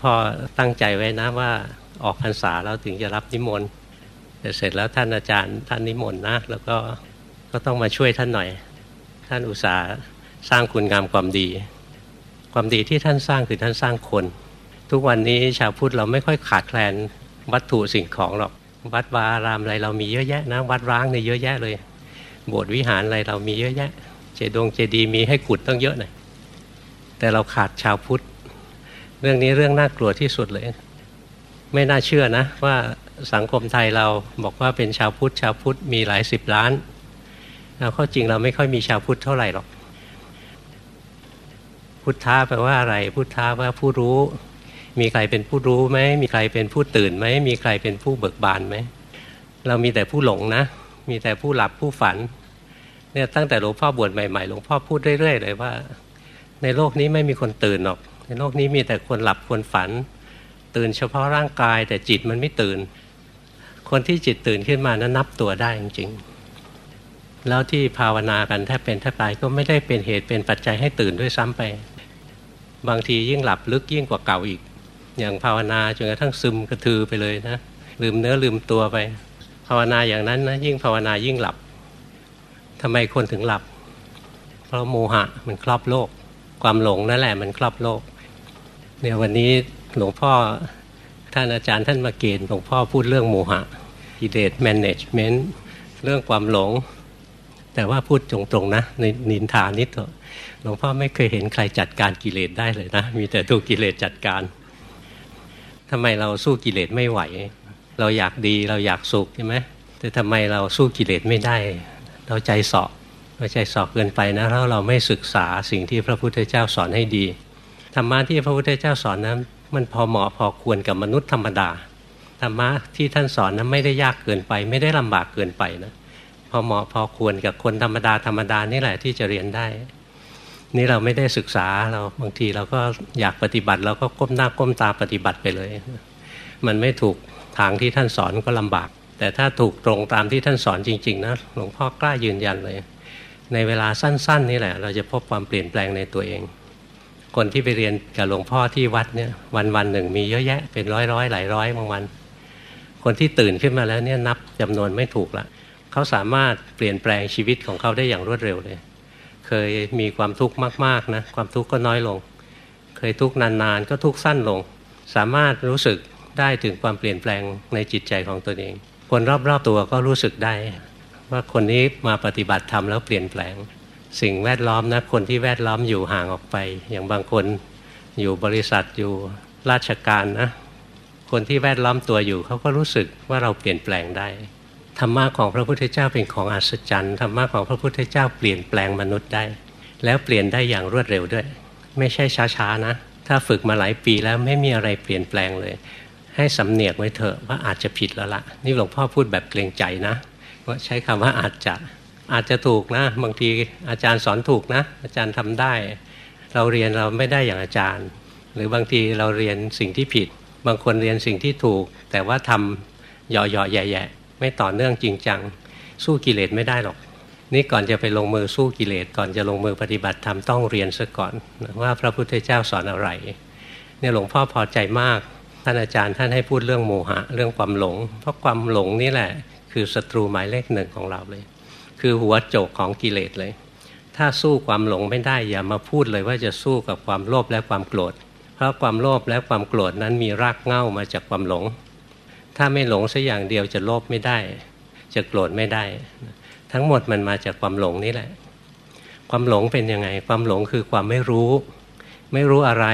พ่อตั้งใจไว้นะว่าออกพรรษาแล้วถึงจะรับนิมนต์แต่เสร็จแล้วท่านอาจารย์ท่านนิมนต์นะ แล้วก็ก็ต้องมาช่วยท่านหน่อย ท่านอุตส่าห์สร้างคุณงามความดี ความดีที่ท่านสร้างคือท่านสร้างคน ทุกวันนี้ชาวพุทธเราไม่ค่อยขาดแคลนวัตถุสิ่งของหรอก วัดวาอารามอะไรเรามีเยอะแยะนะ วัดร้างเนี่ยเยอะแยะเลย โบสถ์วิหารอะไรเรามีเยอะแยะ เจดงเจดีมีให้ขุดต้องเยอะหน่อยแต่เราขาดชาวพุทธ เรื่องนี้เรื่องน่ากลัวที่สุดเลย ไม่น่าเชื่อนะ ว่าสังคมไทยเราบอกว่าเป็นชาวพุทธชาวพุทธมีหลายสิบล้านแล้วข้อจริงเราไม่ค่อยมีชาวพุทธเท่าไหร่หรอก พุทธะแปลว่าอะไร พุทธะว่าผู้รู้ มีใครเป็นผู้รู้ไหมมีใครเป็นผู้ตื่นไหมมีใครเป็นผู้เบิกบานไหมเรามีแต่ผู้หลงนะ มีแต่ผู้หลับผู้ฝันเนี่ยตั้งแต่หลวงพ่อบวชใหม่ๆหลวงพ่อพูดเรื่อยๆเลยว่า ในโลกนี้ไม่มีคนตื่นหรอก ในโลกนี้มีแต่คนหลับคนฝัน ตื่นเฉพาะร่างกาย แต่จิตมันไม่ตื่น คนที่จิตตื่นขึ้นมานั้นนับตัวได้จริงๆ แล้วที่ภาวนากันแทบเป็นแทบตายก็ไม่ได้เป็นเหตุเป็นปัจจัยให้ตื่นด้วยซ้ำไป บางทียิ่งหลับลึกยิ่งกว่าเก่าอีก อย่างภาวนาจนกระทั่งซึมกระทือไปเลยนะ ลืมเนื้อลืมตัวไป ภาวนาอย่างนั้นนะยิ่งภาวนายิ่งหลับทำไมคนถึงหลับ เพราะโมหะมันครอบโลกความหลงนั่นแหละมันครอบโลก เนี่ยวันนี้หลวงพ่อท่านอาจารย์ท่านมาเกณฑ์หลวงพ่อพูดเรื่องโมหะกิเลสแมネจเมนต์เรื่องความหลง แต่ว่าพูดตรงๆนะในนินทานิดเถอะหลวงพ่อไม่เคยเห็นใครจัดการกิเลสได้เลยนะ มีแต่ถูกกิเลสจัดการทำไมเราสู้กิเลสไม่ไหว เราอยากดีเราอยากสุขใช่ไหมแต่ทำไมเราสู้กิเลสไม่ได้ เราใจสอบเราใจสอบเกินไปนะแล้วเราไม่ศึกษาสิ่งที่พระพุทธเจ้าสอนให้ดี รรมะที่พระพุทธเจ้าสอนนั้น มันพอเหมาะพอควรกับมนุษย์ธรรมดาธรรมะที่ท่านสอนนั้นไม่ได้ยากเกินไป ไม่ได้ลำบากเกินไปนะพอเหมาะพอควรกับคนธรรมดาธรรมดานี่แหละที่จะเรียนได้ นี่เราไม่ได้ศึกษาเราบางทีเราก็อยากปฏิบัติเราก็ก้มหน้าก้มตาปฏิบัติไปเลย มันไม่ถูกทางที่ท่านสอนก็ลำบาก แต่ถ้าถูกตรงตามที่ท่านสอนจริงๆนะหลวงพ่อกล้ายืนยันเลย ในเวลาสั้น ๆ นี่แหละ เราจะพบความเปลี่ยนแปลงในตัวเอง คนที่ไปเรียนกับหลวงพ่อที่วัดเนี่ยวันวันหนึ่งมีเยอะแยะเป็นร้อยร้อยหลายร้อยบางวัน คนที่ตื่นขึ้นมาแล้วเนี่ยนับจำนวนไม่ถูกละเขาสามารถเปลี่ยนแปลงชีวิตของเขาได้อย่างรวดเร็วเลย เคยมีความทุกข์มากๆนะความทุกข์ก็น้อยลง เคยทุกข์นานๆก็ทุกข์สั้นลง สามารถรู้สึกได้ถึงความเปลี่ยนแปลงในจิตใจของตนเอง คนรอบๆตัวก็รู้สึกได้ ว่าคนนี้มาปฏิบัติธรรมแล้วเปลี่ยนแปลง สิ่งแวดล้อมนะคนที่แวดล้อมอยู่ห่างออกไป อย่างบางคนอยู่บริษัทอยู่ราชการนะคนที่แวดล้อมตัวอยู่เขาก็รู้สึกว่าเราเปลี่ยนแปลงได้ธรรมะของพระพุทธเจ้าเป็นของอัศจรรย์ธรรมะของพระพุทธเจ้าเปลี่ยนแปลงมนุษย์ได้ แล้วเปลี่ยนได้อย่างรวดเร็วด้วย ไม่ใช่ช้าๆนะ ถ้าฝึกมาหลายปีแล้วไม่มีอะไรเปลี่ยนแปลงเลย ให้สำเนียกไว้เถอะว่าอาจจะผิดแล้วละนี่หลวงพ่อพูดแบบเกรงใจนะว่าใช้คำว่าอาจจะ อาจจะถูกนะ บางทีอาจารย์สอนถูกนะ อาจารย์ทำได้ เราเรียนเราไม่ได้อย่างอาจารย์ หรือบางทีเราเรียนสิ่งที่ผิด บางคนเรียนสิ่งที่ถูก แต่ว่าทำหย่อๆแย่ๆไม่ต่อเนื่องจริงจัง สู้กิเลสไม่ได้หรอก นี่ก่อนจะไปลงมือสู้กิเลสก่อนจะลงมือปฏิบัติธรรมต้องเรียนซะก่อน ว่าพระพุทธเจ้าสอนอะไรเนี่ยหลวงพ่อพอใจมากท่านอาจารย์ท่านให้พูดเรื่องโมหะ เรื่องความหลง เพราะความหลงนี่แหละ คือศัตรูหมายเลขหนึ่งของเราเลย คือหัวโจกของกิเลสเลย ถ้าสู้ความหลงไม่ได้อย่ามาพูดเลยว่าจะสู้กับความโลภและความโกรธ เพราะความโลภและความโกรธนั้นมีรากเหง้ามาจากความหลง ถ้าไม่หลงสักอย่างเดียวจะโลภไม่ได้ จะโกรธไม่ได้ ทั้งหมดมันมาจากความหลงนี่แหละ ความหลงเป็นยังไง ความหลงคือความไม่รู้ ไม่รู้อะไร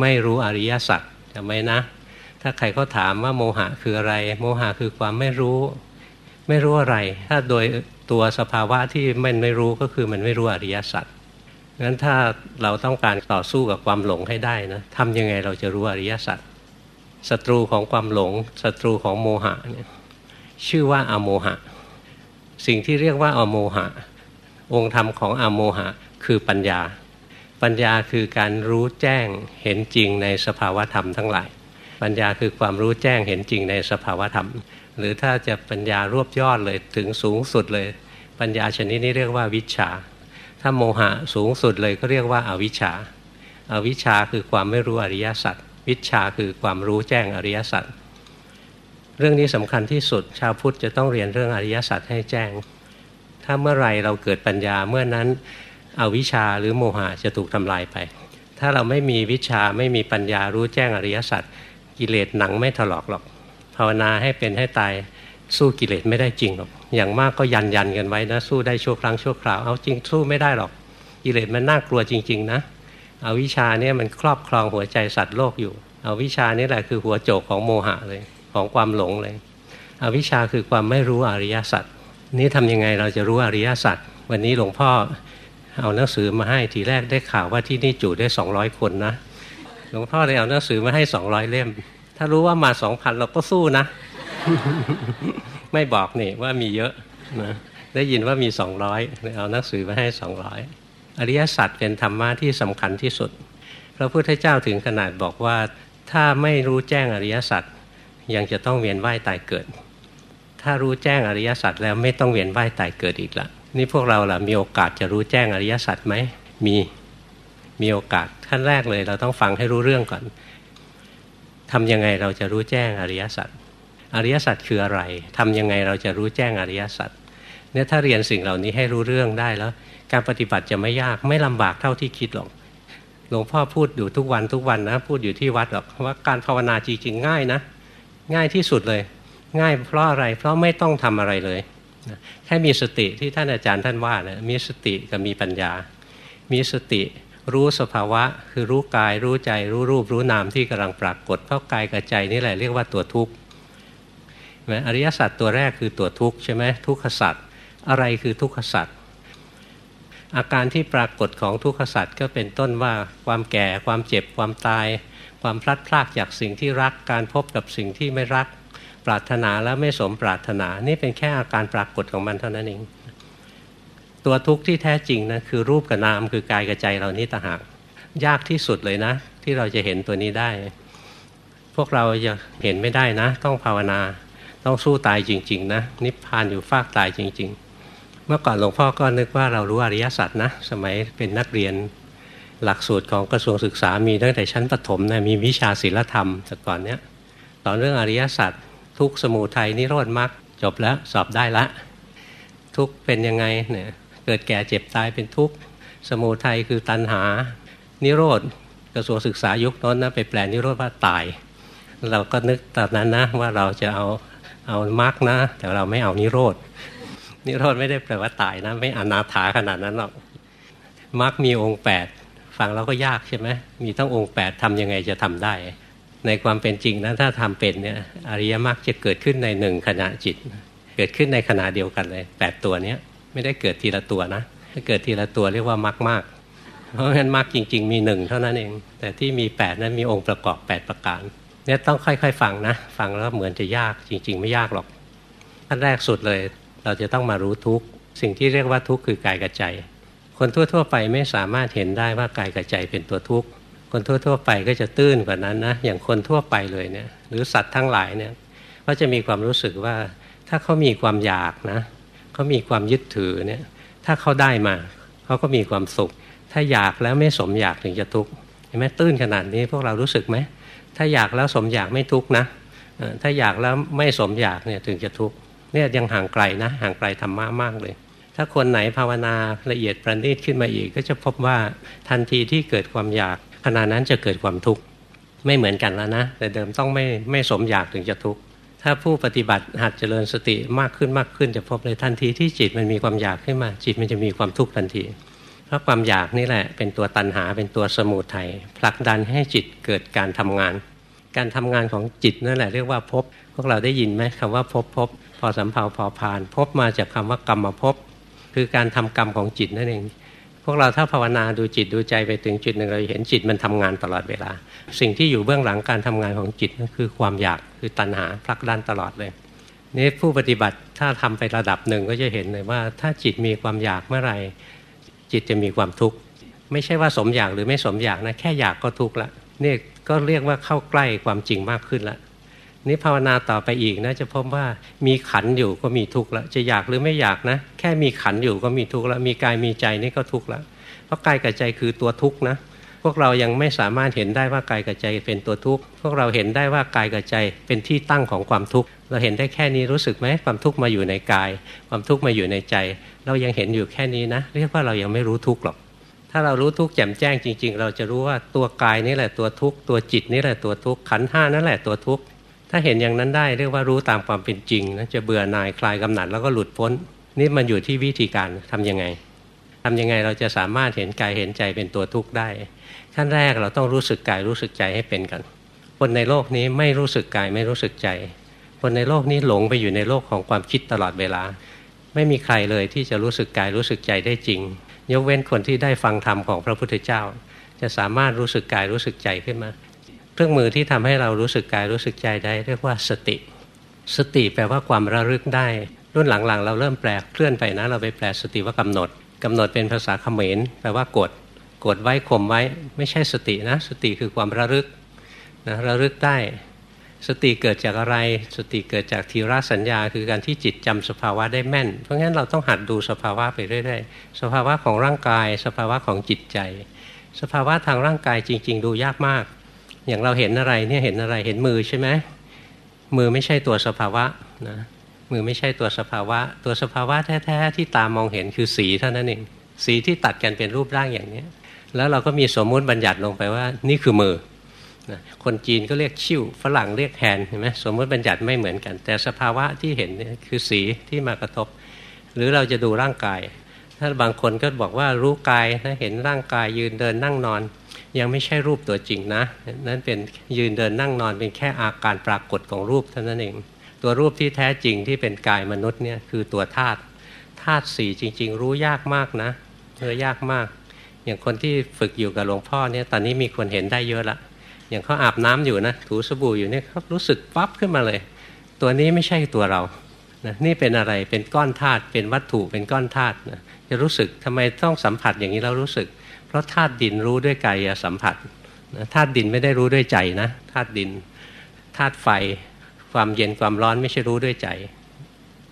ไม่รู้อริยสัจจำไว้นะ ถ้าใครเขาถามว่าโมหะคืออะไร โมหะคือความไม่รู้ ไม่รู้อะไร ถ้าโดยตัวสภาวะที่มันไม่รู้ก็คือมันไม่รู้อริยสัจงั้นถ้าเราต้องการต่อสู้กับความหลงให้ได้นะทำยังไงเราจะรู้อริยสัจศัตรูของความหลงศัตรูของโมหะเนี่ยชื่อว่าอโมหะ สิ่งที่เรียกว่าอโมหะ องค์ธรรมของอโมหะ คือปัญญา ปัญญาคือการรู้แจ้งเห็นจริงในสภาวธรรมทั้งหลาย ปัญญาคือความรู้แจ้งเห็นจริงในสภาวธรรม หรือถ้าจะปัญญารวบยอดเลยถึงสูงสุดเลย ปัญญาชนิดนี้เรียกว่าวิชา ถ้าโมหะสูงสุดเลยก็เรียกว่าอาวิชชาอาวิชชาคือความไม่รู้อริยสัจวิชาคือความรู้แจ้งอริยสัจเรื่องนี้สำคัญที่สุดชาวพุทธจะต้องเรียนเรื่องอริยสัจให้แจ้ง ถ้าเมื่อไรเราเกิดปัญญาเมื่อนั้นอวิชชาหรือโมหะจะถูกทำลายไป ถ้าเราไม่มีวิชาไม่มีปัญญารู้แจ้งอริยสัจกิเลสหนังไม่ถลอกหรอก ภาวนาให้เป็นให้ตายสู้กิเลสไม่ได้จริงหรอก อย่างมากก็ยันยันกันไว้นะ สู้ได้ชั่วครั้งชั่วคราว เอาจริงสู้ไม่ได้หรอก กิเลสมันน่ากลัวจริง ๆ นะ เอาวิชาเนี่ยมันครอบครองหัวใจสัตว์โลกอยู่ เอาวิชานี่แหละคือหัวโจกของโมหะเลย ของความหลงเลยเอาวิชาคือความไม่รู้อริยสัจ นี่ทำยังไงเราจะรู้อริยสัจ วันนี้หลวงพ่อเอาหนังสือมาให้ทีแรกได้ข่าวว่าที่นี่จุได้สองร้อยคนนะ หลวงพ่อเลยเอาหนังสือมาให้สองร้อยเล่ม ถ้ารู้ว่ามาสองพันเราก็สู้นะ ไม่บอกนี่ว่ามีเยอะนะได้ยินว่ามีสองร้อยเลยเอาหนังสือมาให้สองร้อยอริยสัจเป็นธรรมะที่สำคัญที่สุด พระพุทธเจ้าถึงขนาดบอกว่า ถ้าไม่รู้แจ้งอริยสัจยังจะต้องเวียนว่ายตายเกิด ถ้ารู้แจ้งอริยสัจแล้วไม่ต้องเวียนว่ายตายเกิดอีกละนี่พวกเราล่ะมีโอกาสจะรู้แจ้งอริยสัจไหมมีมีโอกาสขั้นแรกเลย เราต้องฟังให้รู้เรื่องก่อน ทำยังไงเราจะรู้แจ้งอริยสัจอริยสัจคืออะไรทำยังไงเราจะรู้แจ้งอริยสัจเนี่ยถ้าเรียนสิ่งเหล่านี้ให้รู้เรื่องได้แล้ว การปฏิบัติจะไม่ยากไม่ลำบากเท่าที่คิดหรอกหลวงพ่อพูดอยู่ทุกวันทุกวันนะ พูดอยู่ที่วัดหรอกว่าการภาวนาจริงๆง่ายนะ ง่ายที่สุดเลย ง่ายเพราะอะไร เพราะไม่ต้องทำอะไรเลยแค่มีสติที่ท่านอาจารย์ท่านว่านะมีสติกับมีปัญญา มีสติ รู้สภาวะคือรู้กายรู้ใจรู้รูปรู้นามที่กำลังปรากฏเพราะกายกับใจนี่แหละเรียกว่าตัวทุกข์อริยสัจตัวแรกคือตัวทุกข์ใช่ไหมทุกขสัจอะไรคือทุกขสัจอาการที่ปรากฏของทุกขสัจก็เป็นต้นว่าความแก่ความเจ็บความตาย ความพลัดพรากจากสิ่งที่รักการพบกับสิ่งที่ไม่รัก ปรารถนาแล้วไม่สมปรารถนา นี่เป็นแค่อาการปรากฏของมันเท่านั้นเอง ตัวทุกข์ที่แท้จริงนะคือรูปกับนามคือกายกับใจเรานี่ต่างหากยากที่สุดเลยนะ ที่เราจะเห็นตัวนี้ได้ พวกเราจะเห็นไม่ได้นะ ต้องภาวนา ต้องสู้ตายจริง ๆ นะนิพพานอยู่ฟากตายจริง ๆ เมื่อก่อนหลวงพ่อก็นึกว่าเรารู้อริยสัจนะ สมัยเป็นนักเรียนหลักสูตรของกระทรวงศึกษามีตั้งแต่ชั้นประถมนะมีวิชาศิลธรรมแต่ก่อนเนี้ยตอนเรื่องอริยสัจทุกสมุทัยนิโรธมรรคจบแล้วสอบได้ละ ทุกเป็นยังไงเนี่ย เกิดแก่เจ็บตายเป็นทุกข์ สมุทัยคือตัณหา นิโรธกระทรวงศึกษายุคนั้นนะไปแปลนิโรธว่าตาย เราก็นึกตอนนั้นนะว่าเราจะเอาเอามรรคนะ แต่เราไม่เอานิโรธนิโรธไม่ได้แปลว่าตายนะ ไม่อนาถาขนาดนั้นหรอกมรรคมีองค์แปดฟังแล้วก็ยากใช่ไหมมีต้ององค์แปดทำยังไงจะทำได้ ในความเป็นจริงนะถ้าทำเป็นเนี่ยอริยมรรคจะเกิดขึ้นในหนึ่งขณะจิต เกิดขึ้นในขณะเดียวกันเลยแปดตัวเนี้ย ไม่ได้เกิดทีละตัวนะถ้าเกิดทีละตัวเรียกว่ามากมากเพราะฉะนั้นมากจริง ๆ มีหนึ่งเท่านั้นเอง แต่ที่มีแปดนั้นมีองค์ประกอบ 8 ประการเนี่ยต้องค่อย ๆ ฟังนะ ฟังแล้วเหมือนจะยากจริง ๆ ไม่ยากหรอกขั้นแรกสุดเลย เราจะต้องมารู้ทุกสิ่งที่เรียกว่าทุกคือกายกับใจ คนทั่ว ๆ ไปไม่สามารถเห็นได้ว่ากายกับใจเป็นตัวทุกข์คนทั่ว ๆ ไปก็จะตื้นกว่านั้นนะอย่างคนทั่วไปเลยเนี่ยหรือสัตว์ทั้งหลายเนี่ยก็จะมีความรู้สึกว่าถ้าเขามีความอยากนะ เขามีความยึดถือเนี่ยถ้าเขาได้มาเขาก็มีความสุข ถ้าอยากแล้วไม่สมอยากถึงจะทุกข์เห็นไหมตื้นขนาดนี้พวกเรารู้สึกไหมถ้าอยากแล้วสมอยากไม่ทุกข์นะถ้าอยากแล้วไม่สมอยากเนี่ยถึงจะทุกข์เนี่ยยังห่างไกลนะห่างไกลธรรมะมากเลย ถ้าคนไหนภาวนาละเอียดประณีตขึ้นมาอีก ก็จะพบว่าทันทีที่เกิดความอยากขณะนั้นจะเกิดความทุกข์ไม่เหมือนกันแล้วนะ แต่เดิมต้องไม่ไม่สมอยากถึงจะทุกข์ ถ้าผู้ปฏิบัติหัดเจริญสติมากขึ้นมากขึ้นจะพบเลยทันทีที่จิตมันมีความอยากขึ้นมา จิตมันจะมีความทุกข์ทันที เพราะความอยากนี่แหละ เป็นตัวตันหาเป็นตัวสมุทัยผลักดันให้จิตเกิดการทำงาน การทำงานของจิตนั่นแหละเรียกว่าพบพวกเราได้ยินไหมคำว่าพบพบพอสำเพาพอพาน พบมาจากคำว่ากรรมมาพบคือการทำกรรมของจิตนั่นเอง พวกเราถ้าภาวนาดูจิตดูใจไปถึงจุดหนึ่งเราเห็นจิตมันทำงานตลอดเวลา สิ่งที่อยู่เบื้องหลังการทำงานของจิตนั่นคือความอยากคือตัณหาผลักดันตลอดเลยนี่ผู้ปฏิบัติถ้าทำไประดับหนึ่งก็จะเห็นเลยว่า ถ้าจิตมีความอยากเมื่อไหร่จิตจะมีความทุกข์ไม่ใช่ว่าสมอยากหรือไม่สมอยากนะแค่อยากก็ทุกข์ละนี่ก็เรียกว่าเข้าใกล้ความจริงมากขึ้นละ นี่ภาวนาต่อไปอีกนะจะพบว่ามีขันอยู่ก็มีทุกข์ละจะอยากหรือไม่อยากนะ แค่มีขันอยู่ก็มีทุกข์ละมีกายมีใจนี่ก็ทุกข์ละเพราะกายกับใจคือตัวทุกข์นะพวกเรายังไม่สามารถเห็นได้ว่ากายกับใจเป็นตัวทุกข์พวกเราเห็นได้ว่ากายกับใจเป็นที่ตั้งของความทุกข์เราเห็นได้แค่นี้รู้สึกไหมความทุกข์มาอยู่ในกาย ความทุกข์มาอยู่ในใจ เรายังเห็นอยู่แค่นี้นะ เรียกว่าเรายังไม่รู้ทุกข์หรอก ถ้าเรารู้ทุกข์แจ่มแจ้งจริง ๆ เราจะรู้ว่าตัวกายนี่แหละตัวทุกข์ตัวจิตนี่แหละตัวทุกข์ขันห้านั่นแหละตัวทุกข์ ถ้าเห็นอย่างนั้นได้เรียกว่ารู้ตามความเป็นจริงนะจะเบื่อหน่ายคลายกำหนัดแล้วก็หลุดพ้น นี่มันอยู่ที่วิธีการทํำยังไงทำยังไงเราจะสามารถเห็นกายเห็นใจเป็นตัวทุกข์ได้ ขั้นแรกเราต้องรู้สึกกายรู้สึกใจให้เป็นกัน คนในโลกนี้ไม่รู้สึกกายไม่รู้สึกใจ คนในโลกนี้หลงไปอยู่ในโลกของความคิดตลอดเวลา ไม่มีใครเลยที่จะรู้สึกกายรู้สึกใจได้จริง ยกเว้นคนที่ได้ฟังธรรมของพระพุทธเจ้า จะสามารถรู้สึกกายรู้สึกใจขึ้นมา เครื่องมือที่ทำให้เรารู้สึกกายรู้สึกใจได้ เรียกว่าสติ สติแปลว่าความระลึกได้ รุ่นหลังๆ เราเริ่มแปลเคลื่อนไปนะ เราไปแปลสติว่ากำหนดกำหนดเป็นภาษาเขมรแปลว่ากดกดไว้ข่มไว้ไม่ใช่สตินะ สติคือความระลึกนะระลึกได้ สติเกิดจากอะไร สติเกิดจากทีระสัญญา คือการที่จิตจำสภาวะได้แม่น เพราะงั้นเราต้องหัดดูสภาวะไปเรื่อยๆ สภาวะของร่างกาย สภาวะของจิตใจ สภาวะทางร่างกายจริง ๆ ดูยากมาก อย่างเราเห็นอะไรเนี่ยเห็นอะไรเห็นมือใช่ไหมมือไม่ใช่ตัวสภาวะนะมือไม่ใช่ตัวสภาวะ ตัวสภาวะแท้ๆที่ตามองเห็นคือสีเท่านั้นเองสีที่ตัดกันเป็นรูปร่างอย่างนี้แล้วเราก็มีสมมุติบัญญัติลงไปว่านี่คือมือคนจีนก็เรียกชิ่วฝรั่งเรียกแฮนเห็นไหมสมมติบัญญัติไม่เหมือนกัน แต่สภาวะที่เห็นนี่คือสีที่มากระทบ หรือเราจะดูร่างกาย ถ้าบางคนก็บอกว่ารู้กายถ้าเห็นร่างกายยืนเดินนั่งนอน ยังไม่ใช่รูปตัวจริงนะ นั่นเป็นยืนเดินนั่งนอนเป็นแค่อาการปรากฏของรูปเท่านั้นเอง ตัวรูปที่แท้จริงที่เป็นกายมนุษย์เนี่ยคือตัวธาตุธาตุสี่จริง ๆ รู้ยากมากนะเออยากมาก อย่างคนที่ฝึกอยู่กับหลวงพ่อเนี่ยตอนนี้มีคนเห็นได้เยอะละอย่างเขาอาบน้ำอยู่นะถูสบู่อยู่เนี่ยเขารู้สึกปั๊บขึ้นมาเลย ตัวนี้ไม่ใช่ตัวเรานะนี่เป็นอะไรเป็นก้อนธาตุเป็นวัตถุเป็นก้อนธาตุนะจะรู้สึกทำไมต้องสัมผัสอย่างนี้เรารู้สึก เพราะธาตุดินรู้ด้วยกายสัมผัสธาตุดินไม่ได้รู้ด้วยใจนะธาตุดินธาตุไฟความเย็นความร้อนไม่ใช่รู้ด้วยใจ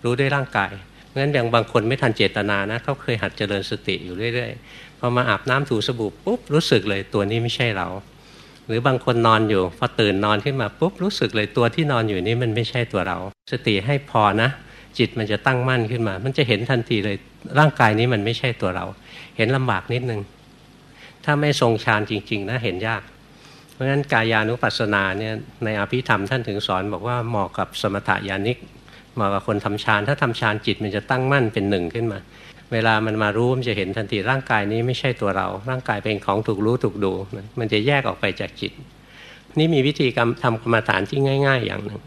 รู้ด้วยร่างกายงั้นอย่างบางคนไม่ทันเจตนานะเขาเคยหัดเจริญสติอยู่เรื่อยๆพอมาอาบน้ำถูสบู่ปุ๊บรู้สึกเลยตัวนี้ไม่ใช่เรา หรือบางคนนอนอยู่พอตื่นนอนขึ้นมาปุ๊บรู้สึกเลยตัวที่นอนอยู่นี้มันไม่ใช่ตัวเรา สติให้พอนะ จิตมันจะตั้งมั่นขึ้นมา มันจะเห็นทันทีเลยร่างกายนี้มันไม่ใช่ตัวเรา เห็นลำบากนิดนึง ถ้าไม่ทรงฌานจริง ๆนะเห็นยาก เพราะฉะนั้นกายานุปัสสนาเนี่ยในอภิธรรมท่านถึงสอนบอกว่าเหมาะกับสมถะยานิกเหมาะกับคนทำฌานถ้าทำฌานจิตมันจะตั้งมั่นเป็นหนึ่งขึ้นมา เวลามันมารู้มันจะเห็นทันทีร่างกายนี้ไม่ใช่ตัวเรา ร่างกายเป็นของถูกรู้ถูกดู มันจะแยกออกไปจากจิต นี่มีวิธีกรรมทำกรรมฐานที่ง่าย ๆ อย่างหนึ่ง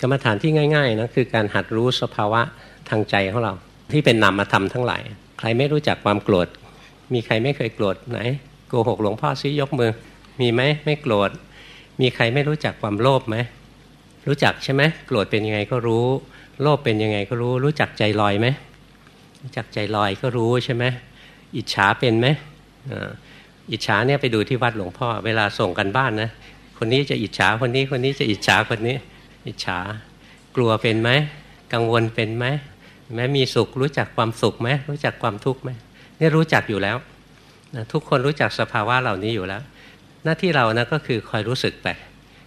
กรรมฐานที่ง่ายๆนะคือการหัดรู้สภาวะทางใจของเรา ที่เป็นนามธรรมทั้งหลาย ใครไม่รู้จักความโกรธ มีใครไม่เคยโกรธไหนโกหกหลวงพ่อซิยกมือ มีไหมไม่โกรธ มีใครไม่รู้จักความโลภไหมรู้จักใช่ไหมโกรธเป็นยังไงก็รู้ โลภเป็นยังไงก็รู้ รู้จักใจลอยไหมรู้จักใจลอยก็รู้ใช่ไหมอิจฉาเป็นไหมอิจฉาเนี่ยไปดูที่วัดหลวงพ่อ เวลาส่งกันบ้านนะคนนี้จะอิจฉาคนนี้คนนี้จะอิจฉาคนนี้ อิจฉากลัวเป็นไหมกังวลเป็นไหมแม้มีสุขรู้จักความสุขไหมรู้จักความทุกข์ไหม นี่รู้จักอยู่แล้วนะทุกคนรู้จักสภาวะเหล่านี้อยู่แล้ว หน้าที่เรานะก็คือคอยรู้สึกไป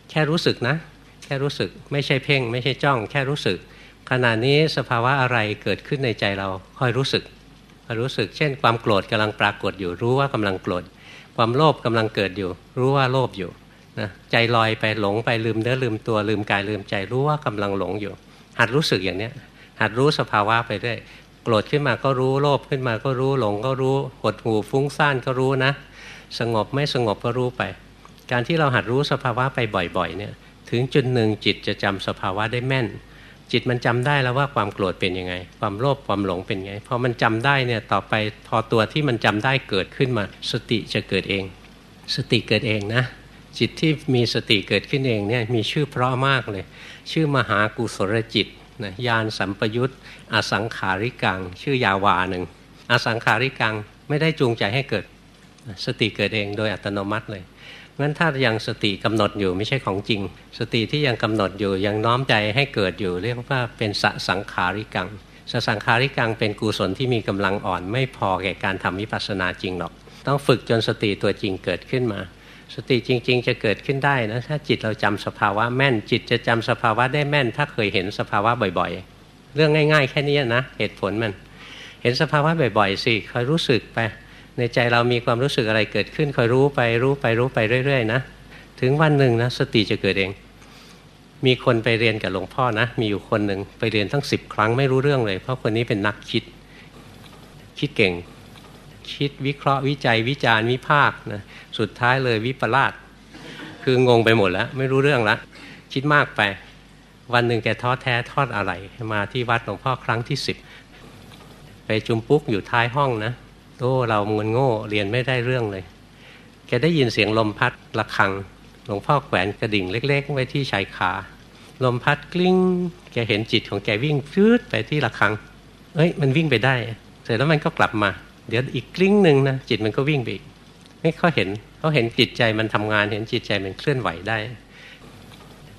แค่รู้สึกนะ แค่รู้สึกไม่ใช่เพ่ง ไม่ใช่จ้อง แค่รู้สึก ขณะนี้สภาวะอะไรเกิดขึ้นในใจเราคอยรู้สึกคอยรู้สึก เช่น ความโกรธกำลังปรากฏอยู่ รู้ว่ากำลังโกรธความโลภกำลังเกิดอยู่ รู้ว่าโลภอยู่นะใจลอยไปหลงไปลืมเนื้อลืมตัวลืมกายลืมใจรู้ว่ากำลังหลงอยู่ หัดรู้สึกอย่างเนี้ยหัดรู้สภาวะไปเรื่อย โกรธขึ้นมาก็รู้ โลภขึ้นมาก็รู้หลงก็รู้หดหูฟุ้งซ่านก็รู้นะ สงบไม่สงบก็รู้ไป การที่เราหัดรู้สภาวะไปบ่อยๆเนี่ยถึงจุดหนึ่งจิตจะจำสภาวะได้แม่น จิตมันจำได้แล้วว่าความโกรธเป็นยังไง ความโลภความหลงเป็นไงพอมันจำได้เนี่ยต่อไปพอตัวที่มันจำได้เกิดขึ้นมา สติจะเกิดเอง สติเกิดเองนะ จิตที่มีสติเกิดขึ้นเองเนี่ยมีชื่อเพราะมากเลย ชื่อมหากุศลจิต นะยานสัมปยุตอสังขาริกัง ชื่อยาวาหนึ่งอสังขาริกังไม่ได้จูงใจให้เกิด สติเกิดเองโดยอัตโนมัติเลยงั้นถ้ายังสติกำหนดอยู่ไม่ใช่ของจริง สติที่ยังกำหนดอยู่ยังน้อมใจให้เกิดอยู่ เรียกว่าเป็นสสังขาริกังสสังขาริกังเป็นกุศลที่มีกำลังอ่อน ไม่พอแก่การทำวิปัสสนาจริงหรอก ต้องฝึกจนสติตัวจริงเกิดขึ้นมา สติจริง ๆ จะเกิดขึ้นได้นะถ้าจิตเราจำสภาวะแม่น จิตจะจำสภาวะได้แม่น ถ้าเคยเห็นสภาวะบ่อย ๆ เรื่องง่าย ๆ แค่นี้นะเหตุผลมัน เห็นสภาวะบ่อย ๆ สิคอยรู้สึกไป ในใจเรามีความรู้สึกอะไรเกิดขึ้นคอยรู้ไปรู้ไปรู้ไปเรื่อย ๆ นะ ถึงวันหนึ่งนะสติจะเกิดเอง มีคนไปเรียนกับหลวงพ่อนะ มีอยู่คนหนึ่งไปเรียนทั้งสิบครั้งไม่รู้เรื่องเลย เพราะคนนี้เป็นนักคิด คิดเก่ง คิดวิเคราะห์วิจัยวิจารณ์วิพากนะ สุดท้ายเลยวิปลาสคืองงไปหมดแล้ว ไม่รู้เรื่องละคิดมากไป วันหนึ่งแกท้อแท้ทอดอะไร มาที่วัดหลวงพ่อครั้งที่สิบไปจุมปุ๊กอยู่ท้ายห้องนะโอ้เราเงินโง่เรียนไม่ได้เรื่องเลย แกได้ยินเสียงลมพัดระฆัง หลวงพ่อแขวนกระดิ่งเล็ก ๆ ไว้ที่ชายคาลมพัดกลิ้ง แกเห็นจิตของแกวิ่งฟืดไปที่ระฆัง เอ้ยมันวิ่งไปได้ เสร็จแล้วมันก็กลับมา เดี๋ยวอีกกลิ้งหนึ่งนะจิตมันก็วิ่งไปอีก ไม่เขาเห็นเขาเห็นจิตใจมันทำงาน เห็นจิตใจมันเคลื่อนไหวได้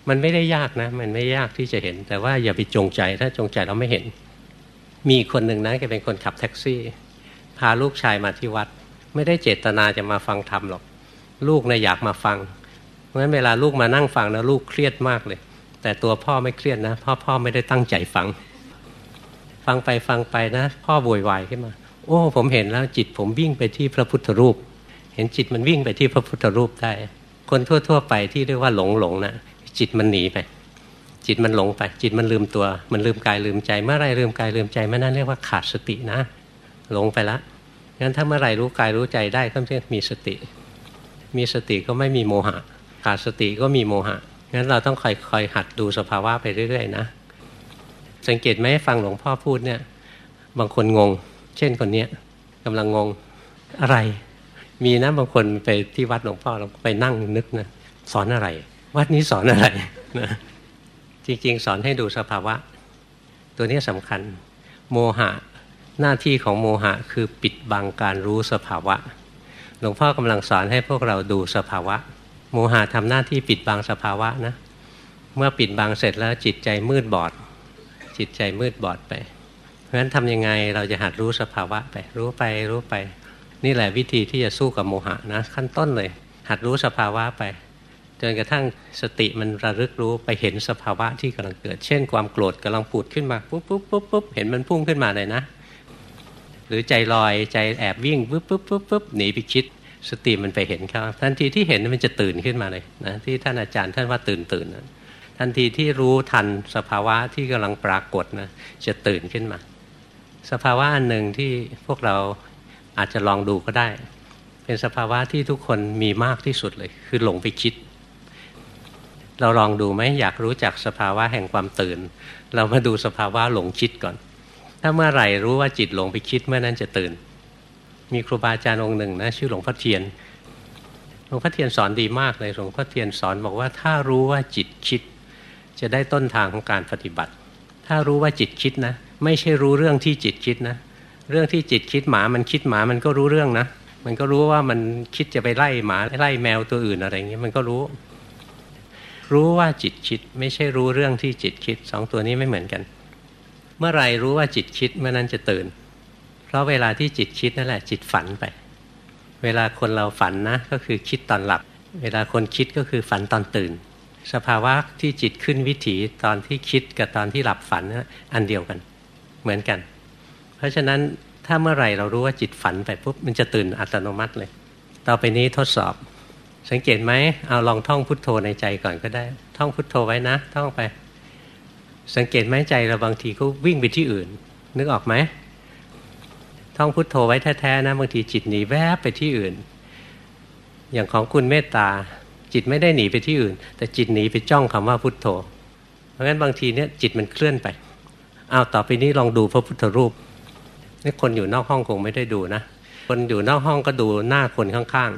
มันไม่ได้ยากนะ มันไม่ยากที่จะเห็น แต่ว่าอย่าไปจงใจ ถ้าจงใจเราไม่เห็น มีคนหนึ่งนะแกเป็นคนขับแท็กซี่ พาลูกชายมาที่วัด ไม่ได้เจตนาจะมาฟังธรรมหรอก ลูกนะ่ยอยากมาฟัง เพราะฉะนั้นเวลาลูกมานั่งฟังนะลูกเครียดมากเลย แต่ตัวพ่อไม่เครียดนะพ่อพ่อไม่ได้ตั้งใจฟัง ฟังไปฟังไปนะ พ่อโวยวายขึ้นมา โอ้ ผมเห็นแล้วจิตผมวิ่งไปที่พระพุทธรูป เห็นจิตมันวิ่งไปที่พระพุทธรูปได้ คนทั่ว ๆ ไปที่เรียกว่าหลงหลงนะจิตมันหนีไป จิตมันหลงไป จิตมันลืมตัว มันลืมกายลืมใจ เมื่อไรลืมกายลืมใจเมื่อนั้นเรียกว่าขาดสตินะ หลงไปละงั้นถ้าเมื่อไรรู้กายรู้ใจได้ก็เรียกมีสติ มีสติก็ไม่มีโมหะ ขาดสติก็มีโมหะงั้นเราต้องคอยคอยหัดดูสภาวะไปเรื่อย ๆ นะ สังเกตไหมฟังหลวงพ่อพูดเนี่ย บางคนงง เช่นคนเนี้ยกำลังงงอะไร มีนะบางคนไปที่วัดหลวงพ่อเราไปนั่งนึกนะสอนอะไร วัดนี้สอนอะไรนะจริงๆ สอนให้ดูสภาวะ ตัวนี้สำคัญ โมหะหน้าที่ของโมหะคือปิดบังการรู้สภาวะ หลวงพ่อกำลังสอนให้พวกเราดูสภาวะ โมหะทำหน้าที่ปิดบังสภาวะนะ เมื่อปิดบังเสร็จแล้วจิตใจมืดบอด จิตใจมืดบอดไป เพราะฉะนั้นทำยังไงเราจะหัดรู้สภาวะไป รู้ไปรู้ไป นี่แหละวิธีที่จะสู้กับโมหะนะขั้นต้นเลย หัดรู้สภาวะไป จนกระทั่งสติมันระลึกรู้ไปเห็นสภาวะที่กำลังเกิด เช่น ความโกรธกำลังปูดขึ้นมาปุ๊บปุ๊บปุ๊บปุ๊บเห็นมันพุ่งขึ้นมาเลยนะ หรือใจลอยใจแอบวิ่งปุ๊บปุ๊บปุ๊บปุ๊บหนีไปคิดสติมันไปเห็นเขาทันทีที่เห็นมันจะตื่นขึ้นมาเลยนะที่ท่านอาจารย์ท่านว่าตื่นตื่นนะทันทีที่รู้ทันสภาวะที่กำลังปรากฏนะจะตื่นขึ้นมา สภาวะอันหนึ่งที่พวกเรา อาจจะลองดูก็ได้ เป็นสภาวะที่ทุกคนมีมากที่สุดเลย คือหลงไปคิด เราลองดูไหมอยากรู้จักสภาวะแห่งความตื่น เรามาดูสภาวะหลงคิดก่อน ถ้าเมื่อไหร่รู้ว่าจิตหลงไปคิดเมื่อนั้นจะตื่น มีครูบาอาจารย์องค์หนึ่งนะชื่อหลวงพ่อเทียนหลวงพ่อเทียนสอนดีมากเลยหลวงพ่อเทียนสอนบอกว่าถ้ารู้ว่าจิตคิด จะได้ต้นทางของการปฏิบัติ ถ้ารู้ว่าจิตคิดนะ ไม่ใช่รู้เรื่องที่จิตคิดนะ เรื่องที่จิตคิดหมามันคิดหมามันก็รู้เรื่องนะ มันก็รู้ว่ามันคิดจะไปไล่หมาไล่แมวตัวอื่นอะไรเงี้ยมันก็รู้ รู้ว่าจิตคิดไม่ใช่รู้เรื่องที่จิตคิดสองตัวนี้ไม่เหมือนกัน เมื่อไรรู้ว่าจิตคิดเมื่อนั้นจะตื่น เพราะเวลาที่จิตคิดนั่นแหละจิตฝันไป เวลาคนเราฝันนะก็คือคิดตอนหลับ เวลาคนคิดก็คือฝันตอนตื่น สภาวะที่จิตขึ้นวิถีตอนที่คิดกับตอนที่หลับฝันอันเดียวกัน เหมือนกัน เพราะฉะนั้นถ้าเมื่อไหร่เรารู้ว่าจิตฝันไปปุ๊บมันจะตื่นอัตโนมัติเลย ต่อไปนี้ทดสอบ สังเกตไหมเอาลองท่องพุทโธในใจก่อนก็ได้ ท่องพุทโธไว้นะ ท่องไป สังเกตไหมใจเราบางทีก็วิ่งไปที่อื่น นึกออกไหมท่องพุทโธไว้แท้ๆนะบางทีจิตหนีแวบไปที่อื่น อย่างของคุณเมตตาจิตไม่ได้หนีไปที่อื่น แต่จิตหนีไปจ้องคำว่าพุทโธ เพราะงั้นบางทีเนี่ยจิตมันเคลื่อนไป เอาต่อไปนี้ลองดูพระพุทธรูป นี่คนอยู่นอกห้องคงไม่ได้ดูนะ คนอยู่นอกห้องก็ดูหน้าคนข้าง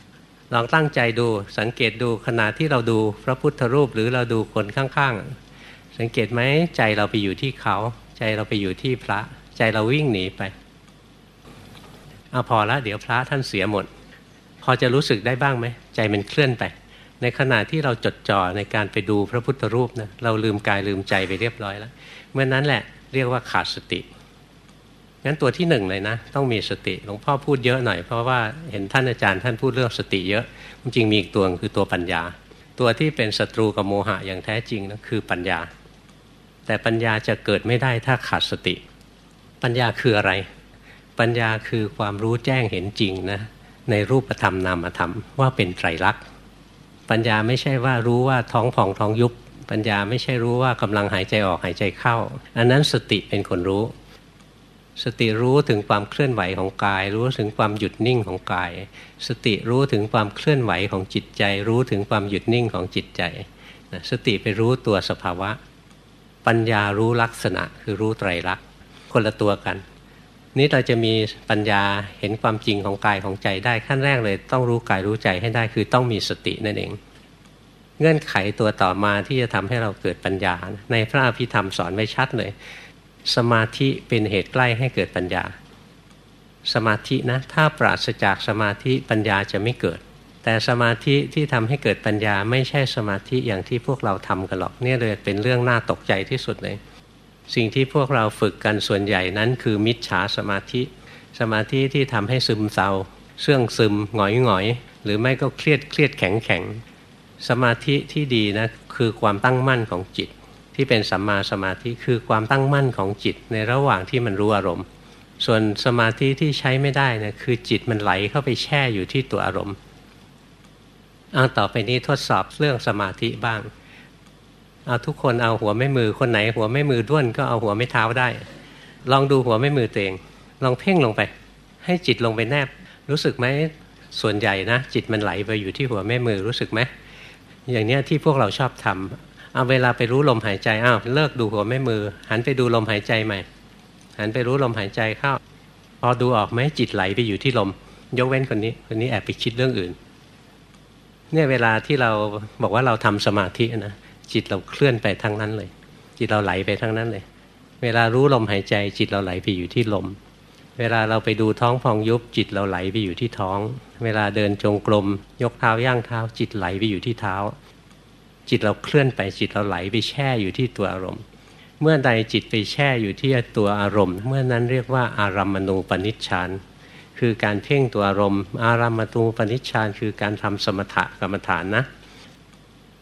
ๆ ลองตั้งใจดูสังเกตดูขณะที่เราดูพระพุทธรูปหรือเราดูคนข้างๆ สังเกตไหมใจเราไปอยู่ที่เขา ใจเราไปอยู่ที่พระ ใจเราวิ่งหนีไปเอาพอละเดี๋ยวพระท่านเสียหมด พอจะรู้สึกได้บ้างไหมใจมันเคลื่อนไป ในขณะที่เราจดจ่อในการไปดูพระพุทธรูปนะเราลืมกายลืมใจไปเรียบร้อยแล้วเมื่อนั้นแหละเรียกว่าขาดสติ งั้นตัวที่หนึ่งเลยนะ ต้องมีสติหลวงพ่อพูดเยอะหน่อยเพราะว่าเห็นท่านอาจารย์ท่านพูดเรื่องสติเยอะจริงมีอีกตัวคือตัวปัญญา ตัวที่เป็นศัตรูกับโมหะอย่างแท้จริงนะคือปัญญา แต่ปัญญาจะเกิดไม่ได้ถ้าขาดสติ ปัญญาคืออะไร ปัญญาคือความรู้แจ้งเห็นจริงนะในรูปธรรมนามธรรมว่าเป็นไตรลักษณ์ปัญญาไม่ใช่ว่ารู้ว่าท้องผ่องท้องยุบปัญญาไม่ใช่รู้ว่ากำลังหายใจออกหายใจเข้า อันนั้นสติเป็นคนรู้ สติรู้ถึงความเคลื่อนไหวของกาย รู้ถึงความหยุดนิ่งของกาย สติรู้ถึงความเคลื่อนไหวของจิตใจ รู้ถึงความหยุดนิ่งของจิตใจ สติไปรู้ตัวสภาวะ ปัญญารู้ลักษณะคือรู้ไตรลักษณ์คนละตัวกัน นี้เราจะมีปัญญาเห็นความจริงของกายของใจได้ขั้นแรกเลย ต้องรู้กายรู้ใจให้ได้คือต้องมีสตินั่นเอง เงื่อนไขตัวต่อมาที่จะทำให้เราเกิดปัญญา ในพระอภิธรรมสอนไว้ชัดเลย สมาธิเป็นเหตุใกล้ให้เกิดปัญญา สมาธินะ ถ้าปราศจากสมาธิปัญญาจะไม่เกิด แต่สมาธิที่ทำให้เกิดปัญญาไม่ใช่สมาธิอย่างที่พวกเราทำกันหรอกเนี่ยเลยเป็นเรื่องน่าตกใจที่สุดเลย สิ่งที่พวกเราฝึกกันส่วนใหญ่นั้นคือมิจฉาสมาธิ สมาธิที่ทำให้ซึมเศร้าเสื่องซึมหงอยหงอยหรือไม่ก็เครียดเครียดแข็งแข็งสมาธิที่ดีนะคือความตั้งมั่นของจิต ที่เป็นสัมมาสมาธิคือความตั้งมั่นของจิตในระหว่างที่มันรู้อารมณ์ ส่วนสมาธิที่ใช้ไม่ได้นะคือจิตมันไหลเข้าไปแช่อยู่ที่ตัวอารมณ์เอาต่อไปนี้ทดสอบเรื่องสมาธิบ้างเอาทุกคนเอาหัวไม่มือคนไหน หัวไม่มือด้วนก็เอาหัวไม่เท้าได้ ลองดูหัวไม่มือตัวเอง ลองเพ่งลงไป ให้จิตลงไปแนบ รู้สึกไหมส่วนใหญ่นะ จิตมันไหลไปอยู่ที่หัวแม่มือรู้สึกไหมอย่างเนี้ยที่พวกเราชอบทำ เอาเวลาไปรู้ลมหายใจอ้าวเลิกดูหัวแม่มือ หันไปดูลมหายใจใหม่ หันไปรู้ลมหายใจเข้า พอดูออกไหมจิตไหลไปอยู่ที่ลม ยกเว้นคนนี้คนนี้แอบไปคิดเรื่องอื่น เนี่ยเวลาที่เราบอกว่าเราทำสมาธินะจิตเราเคลื่อนไปทั้งนั้นเลย จิตเราไหลไปทั้งนั้นเลย เวลารู้ลมหายใจจิตเราไหลไปอยู่ที่ลม เวลาเราไปดูท้องพองยุบจิตเราไหลไปอยู่ที่ท้อง เวลาเดินจงกรมยกเท้าย่างเท้า จิตไหลไปอยู่ที่เท้า จิตเราเคลื่อนไปจิตเราไหลไปแช่อยู่ที่ตัวอารมณ์ เมื่อใดจิตไปแช่อยู่ที่ตัวอารมณ์ เมื่อนั้นเรียกว่าอารัมมณูปนิชฌานคือการเพ่งตัวอารมณ์ อารัมมณูปนิชฌานคือการทำสมถะกรรมฐานนะ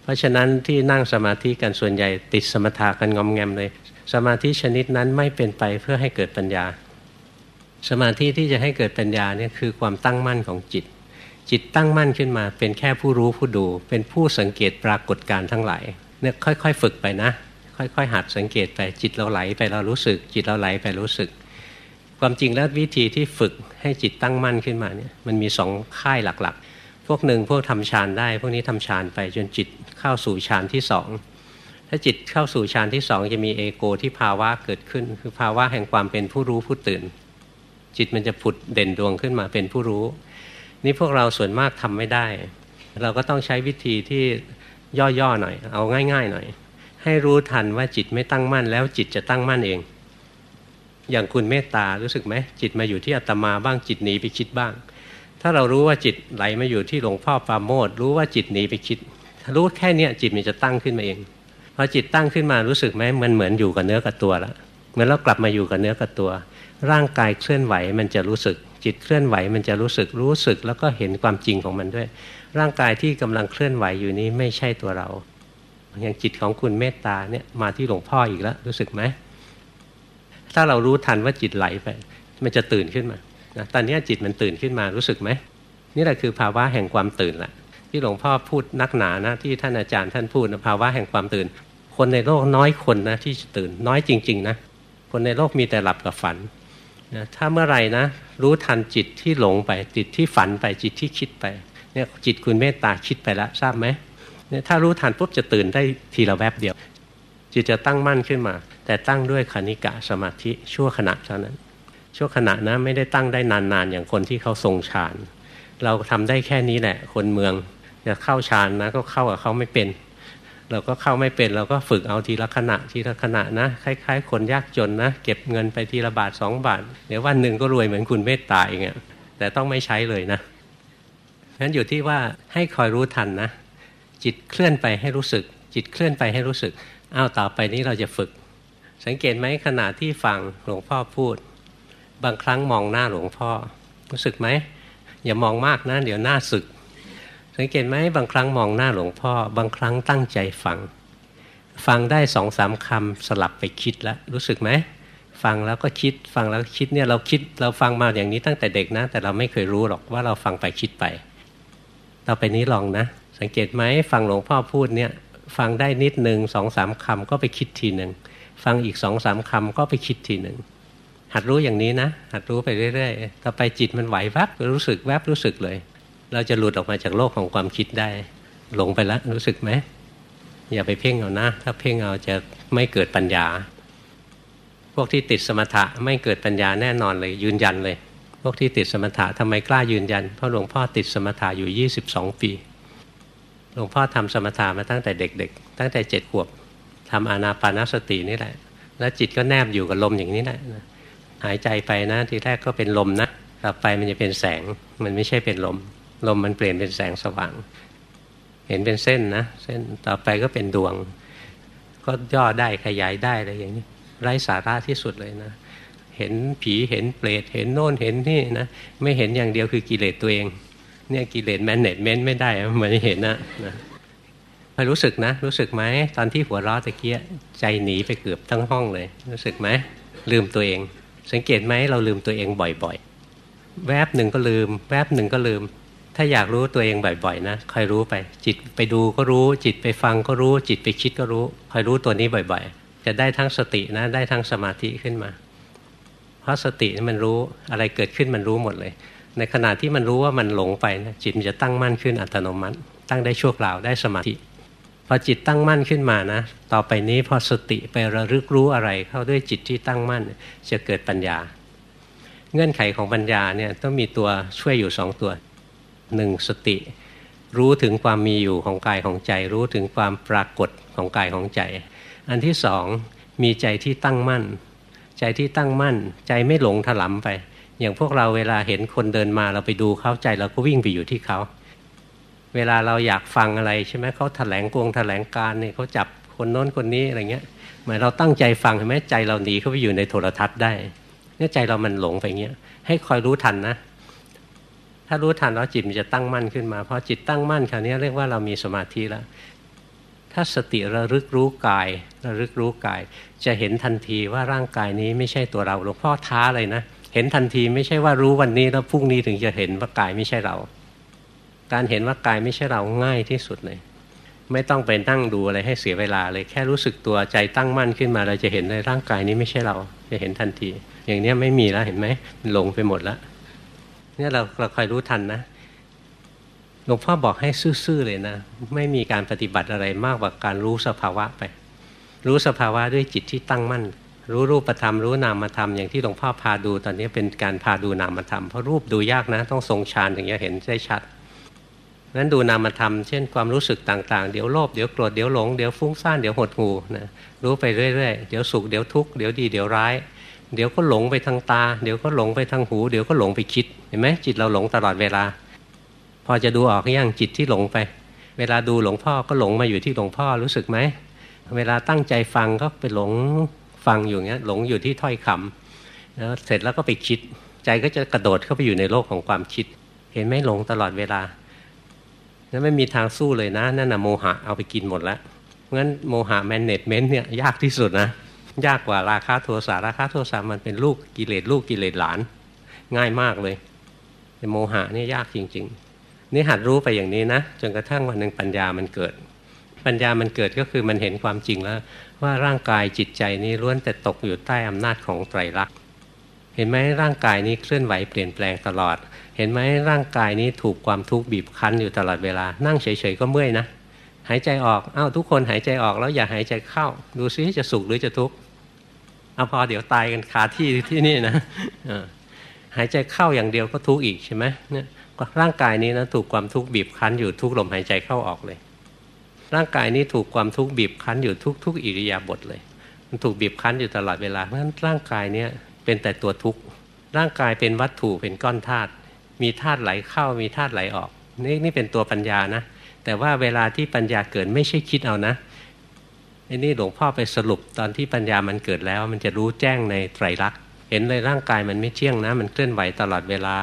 เพราะฉะนั้นที่นั่งสมาธิกันส่วนใหญ่ติดสมถะกันงอมแงมเลย สมาธิชนิดนั้นไม่เป็นไปเพื่อให้เกิดปัญญา สมาธิที่จะให้เกิดปัญญาเนี่ยคือความตั้งมั่นของจิต จิตตั้งมั่นขึ้นมา เป็นแค่ผู้รู้ผู้ดู เป็นผู้สังเกตปรากฏการทั้งหลายเนี่ยค่อยๆ ฝึกไปนะ ค่อยๆ หัดสังเกตไปจิตเราไหลไปเรารู้สึก จิตเราไหลไปรู้สึก ความจริงแล้ววิธีที่ฝึกให้จิตตั้งมั่นขึ้นมาเนี่ยมันมีสองค่ายหลักๆ พวกหนึ่งพวกทำฌานได้ พวกนี้ทำฌานไปจนจิตเข้าสู่ฌานที่สองถ้าจิตเข้าสู่ฌานที่สองจะมีเอโกที่ภาวะเกิดขึ้น คือภาวะแห่งความเป็นผู้รู้ผู้ตื่น จิตมันจะผุดเด่นดวงขึ้นมาเป็นผู้รู้ นี่พวกเราส่วนมากทำไม่ได้ เราก็ต้องใช้วิธีที่ย่อๆหน่อย เอาง่าย ๆ หน่อย ให้รู้ทันว่าจิตไม่ตั้งมั่น แล้วจิตจะตั้งมั่นเอง อย่างคุณเมตตารู้สึกไหมจิตมาอยู่ที่อัตมาบ้างจิตหนีไปคิดบ้าง ถ้าเรารู้ว่าจิตไหลมาอยู่ที่หลวงพ่อปาโมดรู้ว่าจิตหนีไปคิด รู้แค่เนี้ยจิตมันจะตั้งขึ้นมาเองพอจิตตั้งขึ้นมารู้สึกไหมมันเหมือนอยู่กับเนื้อกับตัวแล้วเหมือนเรากลับมาอยู่กับเนื้อกับตัว ร่างกายเคลื่อนไหวมันจะรู้สึก จิตเคลื่อนไหวมันจะรู้สึกรู้สึกแล้วก็เห็นความจริงของมันด้วย ร่างกายที่กำลังเคลื่อนไหวอยู่นี้ไม่ใช่ตัวเรา อย่างจิตของคุณเมตตาเนี่ยมาที่หลวงพ่ออีกแล้วรู้สึกไหมถ้าเรารู้ทันว่าจิตไหลไป มันจะตื่นขึ้นมานะตอนนี้จิตมันตื่นขึ้นมารู้สึกไหมนี่แหละคือภาวะแห่งความตื่นแหละที่หลวงพ่อพูดนักหนานะที่ท่านอาจารย์ท่านพูดนะภาวะแห่งความตื่น คนในโลกน้อยคนนะที่ตื่นน้อยจริง ๆ นะคนในโลกมีแต่หลับกับฝัน นะถ้าเมื่อไหร่นะ รู้ทันจิตที่หลงไป จิตที่ฝันไปจิตที่คิดไปเนี่ยจิตคุณเมตตาคิดไปแล้วทราบไหมเนี่ยถ้ารู้ทันปุ๊บจะตื่นได้ทีละแวบเดียว จิตจะตั้งมั่นขึ้นมา แต่ตั้งด้วยคณิกะสมาธิชั่วขณะเท่านั้น ชั่วขณะนะไม่ได้ตั้งได้นานๆ อย่างคนที่เขาทรงฌานเราทำได้แค่นี้แหละ คนเมืองจะเข้าฌานนะก็เข้ากับเขาไม่เป็น เราก็เข้าไม่เป็นเราก็ฝึกเอาทีละขณะทีละขณะนะ คล้าย ๆ คนยากจนนะ เก็บเงินไปทีละบาทสองบาท เดี๋ยววันหนึ่งก็รวยเหมือนคุณเมตตาเองอะแต่ต้องไม่ใช้เลยนะงั้นอยู่ที่ว่าให้คอยรู้ทันนะ จิตเคลื่อนไปให้รู้สึก จิตเคลื่อนไปให้รู้สึกอ้าวต่อไปนี้เราจะฝึก สังเกตไหมขณะที่ฟังหลวงพ่อพูด บางครั้งมองหน้าหลวงพ่อรู้สึกไหมอย่ามองมากนะ เดี๋ยวหน้าสึก สังเกตไหมบางครั้งมองหน้าหลวงพ่อ บางครั้งตั้งใจฟัง ฟังได้สองสามคำสลับไปคิดแล้วรู้สึกไหมฟังแล้วก็คิดฟังแล้วคิดเนี่ยเราคิดเราฟังมาอย่างนี้ตั้งแต่เด็กนะ แต่เราไม่เคยรู้หรอกว่าเราฟังไปคิดไป ต่อไปนี้ลองนะ สังเกตไหมฟังหลวงพ่อพูดเนี่ยฟังได้นิดหนึ่งสองสามคำก็ไปคิดทีหนึ่งฟังอีกสองสามคำก็ไปคิดทีหนึ่งหัดรู้อย่างนี้นะ หัดรู้ไปเรื่อยๆต่อไปจิตมันไหวแวบรู้สึกแวบรู้สึกเลย เราจะหลุดออกมาจากโลกของความคิดได้ หลงไปแล้วรู้สึกไหมอย่าไปเพ่งเอานะ ถ้าเพ่งเอาจะไม่เกิดปัญญา พวกที่ติดสมถะไม่เกิดปัญญาแน่นอนเลย ยืนยันเลย พวกที่ติดสมถะทำไมกล้ายืนยัน เพราะหลวงพ่อติดสมถะอยู่ 22 ปี หลวงพ่อทำสมถะมาตั้งแต่เด็ก ๆ ตั้งแต่เจ็ดขวบทำอานาปานสตินี่แหละ แล้วจิตก็แนบอยู่กับลมอย่างนี้แหละหายใจไปนะทีแรกก็เป็นลมนะต่อไปมันจะเป็นแสงมันไม่ใช่เป็นลม ลมมันเปลี่ยนเป็นแสงสว่าง เห็นเป็นเส้นนะ เส้นต่อไปก็เป็นดวง ก็ย่อได้ขยายได้อะไรอย่างนี้ไร้สาระที่สุดเลยนะ เห็นผีเห็นเปรตเห็นโน่นเห็นนี่นะไม่เห็นอย่างเดียวคือกิเลสตัวเอง เนี่ยกิเลสแมนเนจเมนต์ไม่ได้เหมือนเห็นนะนะพอรู้สึกนะ รู้สึกไหมตอนที่หัวเราะตะเกียใจหนีไปเกือบทั้งห้องเลย รู้สึกไหมลืมตัวเอง สังเกตไหมเราลืมตัวเองบ่อย ๆ แวบหนึ่งก็ลืม แวบหนึ่งก็ลืม ถ้าอยากรู้ตัวเองบ่อยๆนะคอยรู้ไป จิตไปดูก็รู้ จิตไปฟังก็รู้ จิตไปคิดก็รู้คอยรู้ตัวนี้บ่อยๆ จะได้ทั้งสตินะได้ทั้งสมาธิขึ้นมา เพราะสติมันรู้อะไรเกิดขึ้นมันรู้หมดเลย ในขณะที่มันรู้ว่ามันหลงไปนะจิตมันจะตั้งมั่นขึ้นอัตโนมัติ ตั้งได้ชั่วคราวได้สมาธิพอจิตตั้งมั่นขึ้นมานะ ต่อไปนี้พอสติไประลึกรู้อะไรเข้าด้วยจิตที่ตั้งมั่น จะเกิดปัญญา เงื่อนไขของปัญญาเนี่ยต้องมีตัวช่วยอยู่สองตัว หนึ่งสติ รู้ถึงความมีอยู่ของกายของใจ รู้ถึงความปรากฏของกายของใจ อันที่สองมีใจที่ตั้งมั่น ใจที่ตั้งมั่น ใจไม่หลงถลำไป อย่างพวกเราเวลาเห็นคนเดินมาเราไปดูเขาใจเราก็วิ่งไปอยู่ที่เขา เวลาเราอยากฟังอะไรใช่ไหมเขาแถลงกวงแถลงการเนี่ยเขาจับคนโน้นคนนี้อะไรเงี้ยเหมือนเราตั้งใจฟังเห็นไหมใจเราหนีเข้าไปอยู่ในโทรทัศน์ได้เนี่ยใจเรามันหลงไปเงี้ยให้คอยรู้ทันนะ ถ้ารู้ทันแล้วจิตมันจะตั้งมั่นขึ้นมาพอจิตตั้งมั่นคราวนี้เรียกว่าเรามีสมาธิแล้วถ้าสติระลึกรู้กายระลึกรู้กาย จะเห็นทันทีว่าร่างกายนี้ไม่ใช่ตัวเราหลวงพ่อท้าเลยนะเห็นทันทีไม่ใช่ว่ารู้วันนี้แล้วพรุ่งนี้ถึงจะเห็นว่ากายไม่ใช่เรา การเห็นว่ากายไม่ใช่เราง่ายที่สุดเลย ไม่ต้องไปนั่งดูอะไรให้เสียเวลาเลยแค่รู้สึกตัวใจตั้งมั่นขึ้นมาเราจะเห็นในร่างกายนี้ไม่ใช่เรา จะเห็นทันที อย่างนี้ไม่มีแล้วเห็นไหมหลงไปหมดแล้ว เนี่ยเราเราคอยรู้ทันนะหลวงพ่อบอกให้ซื่อๆเลยนะ ไม่มีการปฏิบัติอะไรมากกว่าการรู้สภาวะไป รู้สภาวะด้วยจิตที่ตั้งมั่น รู้รูปธรรม รู้นามธรรมอย่างที่หลวงพ่อพาดูตอนนี้เป็นการพาดูนามธรรมเพราะรูปดูยากนะ ต้องทรงฌานถึงจะเห็นได้ชัดนั้นดูนามธรรมเช่นความรู้สึกต่างๆ เดี๋ยวโลภเดี๋ยวโกรธเดี๋ยวหลงเดี๋ยวฟุ้งซ่านเดี๋ยวหดหูนะรู้ไปเรื่อยๆ เดี๋ยวสุขเดี๋ยวทุกข์เดี๋ยวดีเดี๋ยวร้าย เดี๋ยวก็หลงไปทางตา เดี๋ยวก็หลงไปทางหู เดี๋ยวก็หลงไปคิด เห็นไหมจิตเราหลงตลอดเวลา พอจะดูออกยังจิตที่หลงไป เวลาดูหลวงพ่อก็หลงมาอยู่ที่หลวงพ่อรู้สึกไหม เวลาตั้งใจฟังก็ไปหลงฟังอยู่เงี้ยหลงอยู่ที่ถ้อยคำแล้วเสร็จแล้วก็ไปคิด ใจก็จะกระโดดเข้าไปอยู่ในโลกของความคิด เห็นไหมหลงตลอดเวลานั่นไม่มีทางสู้เลยนะนั่นนะโมหะเอาไปกินหมดแล้วงั้นโมหะแมนเนจเมนต์เนี่ยยากที่สุดนะ ยากกว่าราคาโทสะราคาโทสะมันเป็นลูกกิเลสลูกกิเลสหลาน ง่ายมากเลยโมหะนี่ยากจริง ๆ นี่หัดรู้ไปอย่างนี้นะจนกระทั่งวันหนึ่งปัญญามันเกิด ปัญญามันเกิดก็คือมันเห็นความจริงแล้ว ว่าร่างกายจิตใจนี้ล้วนแต่ตกอยู่ใต้อำนาจของไตรลักษณ์เห็นไหมร่างกายนี้เคลื่อนไหวเปลี่ยนแปลงตลอด เห็นไหมร่างกายนี้ถูกความทุกข์บีบคั้นอยู่ตลอดเวลา นั่งเฉยๆก็เมื่อยนะ หายใจออก อ้าวทุกคนหายใจออกแล้วอย่าหายใจเข้า ดูซิจะสุขหรือจะทุกข์ เอาพอเดี๋ยวตายกันคาที่ที่นี่นะหายใจเข้าอย่างเดียวก็ทุกข์อีกใช่ไหมเนี่ยร่างกายนี้นะถูกความทุกข์บีบคั้นอยู่ทุกลมหายใจเข้าออกเลย ร่างกายนี้ถูกความทุกข์บีบคั้นอยู่ทุกทุกอิริยาบถเลย มันถูกบีบคั้นอยู่ตลอดเวลาเพราะฉะนั้นร่างกายเนี้ยเป็นแต่ตัวทุกข์ร่างกายเป็นวัตถุเป็นก้อนธาตุมีธาตุไหลเข้ามีธาตุไหลออก นี่นี่เป็นตัวปัญญานะแต่ว่าเวลาที่ปัญญาเกิดไม่ใช่คิดเอานะ อันนี้หลวงพ่อไปสรุปตอนที่ปัญญามันเกิดแล้ว มันจะรู้แจ้งในไตรลักษณ์เห็นเลยร่างกายมันไม่เที่ยงนะ มันเคลื่อนไหวตลอดเวลา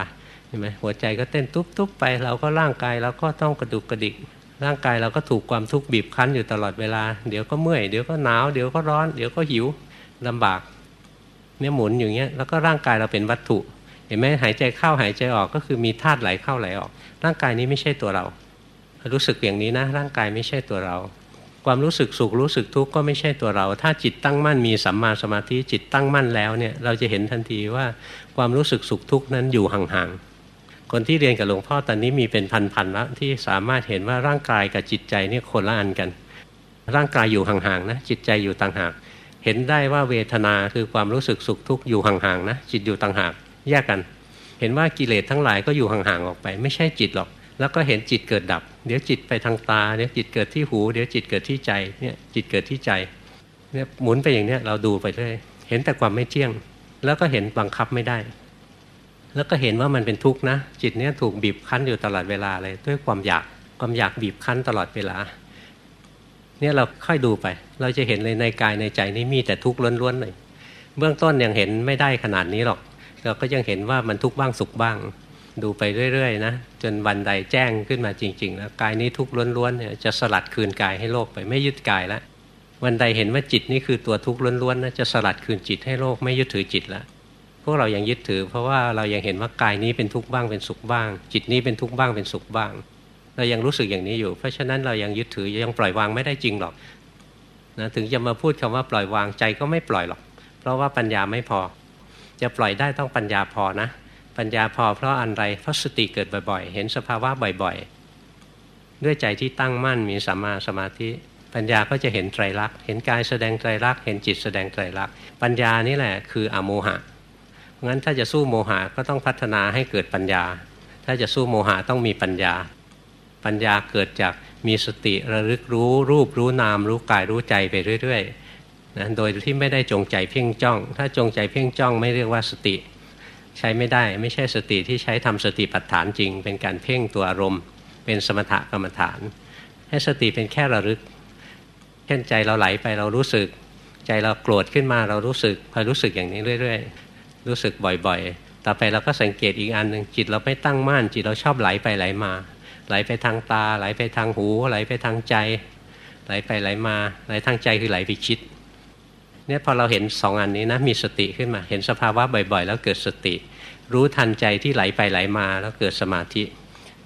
เห็นไหมหัวใจก็เต้นตุ๊บๆไป เราก็ร่างกายเราก็ต้องกระดุกกระดิก ร่างกายเราก็ถูกความทุกข์บีบคั้นอยู่ตลอดเวลา เดี๋ยวก็เมื่อย เดี๋ยวก็หนาว เดี๋ยวก็ร้อน เดี๋ยวก็หิวลำบากเนี่ยหมุนอย่างเงี้ย แล้วก็ร่างกายเราเป็นวัตถุ เห็นไหมหายใจเข้าหายใจออกก็คือมีธาตุไหลเข้าไหลออก ร่างกายนี้ไม่ใช่ตัวเรา รู้สึกอย่างนี้นะ ร่างกายไม่ใช่ตัวเรา ความรู้สึกสุขรู้สึกทุกข์ก็ไม่ใช่ตัวเรา ถ้าจิตตั้งมั่นมีสัมมาสมาธิจิตตั้งมั่นแล้วเนี่ยเราจะเห็นทันทีว่าความรู้สึกสุขทุกข์นั้นอยู่ห่างๆคนที่เรียนกับหลวงพ่อตอนนี้มีเป็นพันๆแล้วที่สามารถเห็นว่าร่างกายกับจิตใจเนี่ยคนละอันกัน ร่างกายอยู่ห่างๆนะจิตใจอยู่ต่างหาก เห็นได้ว่าเวทนาคือความรู้สึกสุขทุกข์อยู่ห่างๆนะจิตอยู่ต่างหากแยกกัน เห็นว่ากิเลสทั้งหลายก็อยู่ห่างๆออกไป ไม่ใช่จิตหรอก แล้วก็เห็นจิตเกิดดับ เดี๋ยวจิตไปทางตาเดี๋ยวจิตเกิดที่หู เดี๋ยวจิตเกิดที่ใจเนี่ยจิตเกิดที่ใจเนี่ยหมุนไปอย่างเนี้ยเราดูไปเรื่อยเห็นแต่ความไม่เที่ยง แล้วก็เห็นบังคับไม่ได้ แล้วก็เห็นว่ามันเป็นทุกข์นะ จิตเนี้ยถูกบีบคั้นอยู่ตลอดเวลาเลย ด้วยความอยากความอยากบีบคั้นตลอดเวลาเนี่ยเราค่อยดูไป เราจะเห็นเลยในกายในใจนี้มีแต่ทุกข์ล้วนๆเลย เบื้องต้นยังเห็นไม่ได้ขนาดนี้หรอก เราก็ยังเห็นว่ามันทุกข์บ้างสุขบ้าง ดูไปเรื่อยๆนะจนวันใดแจ้งขึ้นมาจริงๆแล้วกายนี้ทุกข์ล้วนๆเนี่ยจะสลัดคืนกายให้โลกไปไม่ยึดกายแล้ววันใดเห็นว่าจิตนี่คือตัวทุกข์ล้วนๆนะจะสลัดคืนจิตให้โลกไม่ยึดถือจิตแล้วพวกเรายังยึดถือ เพราะว่าเรายังเห็นว่ากายนี้เป็นทุกข์บ้างเป็นสุขบ้าง จิตนี้เป็นทุกข์บ้างเป็นสุขบ้าง เรายังรู้สึกอย่างนี้อยู่ เพราะฉะนั้นเรายังยึดถือยังปล่อยวางไม่ได้จริงหรอกนะถึงจะมาพูดคำว่าปล่อยวางใจก็ไม่ปล่อยหรอก เพราะว่าปัญญาไม่พอ จะปล่อยได้ต้องปัญญาพอนะ ปัญญาพอเพราะอะไรเพราะสติเกิดบ่อยๆ เห็นสภาวะบ่อยๆ ด้วยใจที่ตั้งมั่นมีสัมมาสมาธิ ปัญญาก็จะเห็นไตรลักษณ์เห็นกายแสดงไตรลักษณ์เห็นจิตแสดงไตรลักษณ์ปัญญานี่แหละคืออโมหะงั้นถ้าจะสู้โมหะก็ต้องพัฒนาให้เกิดปัญญา ถ้าจะสู้โมหะต้องมีปัญญา ปัญญาเกิดจากมีสติระลึกรู้รูปรู้นาม รู้กายรู้ใจไปเรื่อยๆนะโดยที่ไม่ได้จงใจเพ่งจ้อง ถ้าจงใจเพ่งจ้องไม่เรียกว่าสติ ใช้ไม่ได้ ไม่ใช่สติที่ใช้ทำสติปัฏฐานจริง เป็นการเพ่งตัวอารมณ์ เป็นสมถกรรมฐาน ให้สติเป็นแค่ระลึกเช่นใจเราไหลไปเรารู้สึก ใจเราโกรธขึ้นมาเรารู้สึกคอยรู้สึกอย่างนี้เรื่อยๆ รู้สึกบ่อยๆ ต่อไปเราก็สังเกตอีกอันหนึ่งจิตเราไม่ตั้งมั่นจิตเราชอบไหลไปไหลมา ไหลไปทางตา ไหลไปทางหู ไหลไปทางใจ ไหลไปไหลมา ไหลทางใจคือไหลไปคิด เนี่ยพอเราเห็นสองอันนี้นะมีสติขึ้นมา เห็นสภาวะบ่อย ๆ แล้วเกิดสติ รู้ทันใจที่ไหลไปไหลมาแล้วเกิดสมาธิ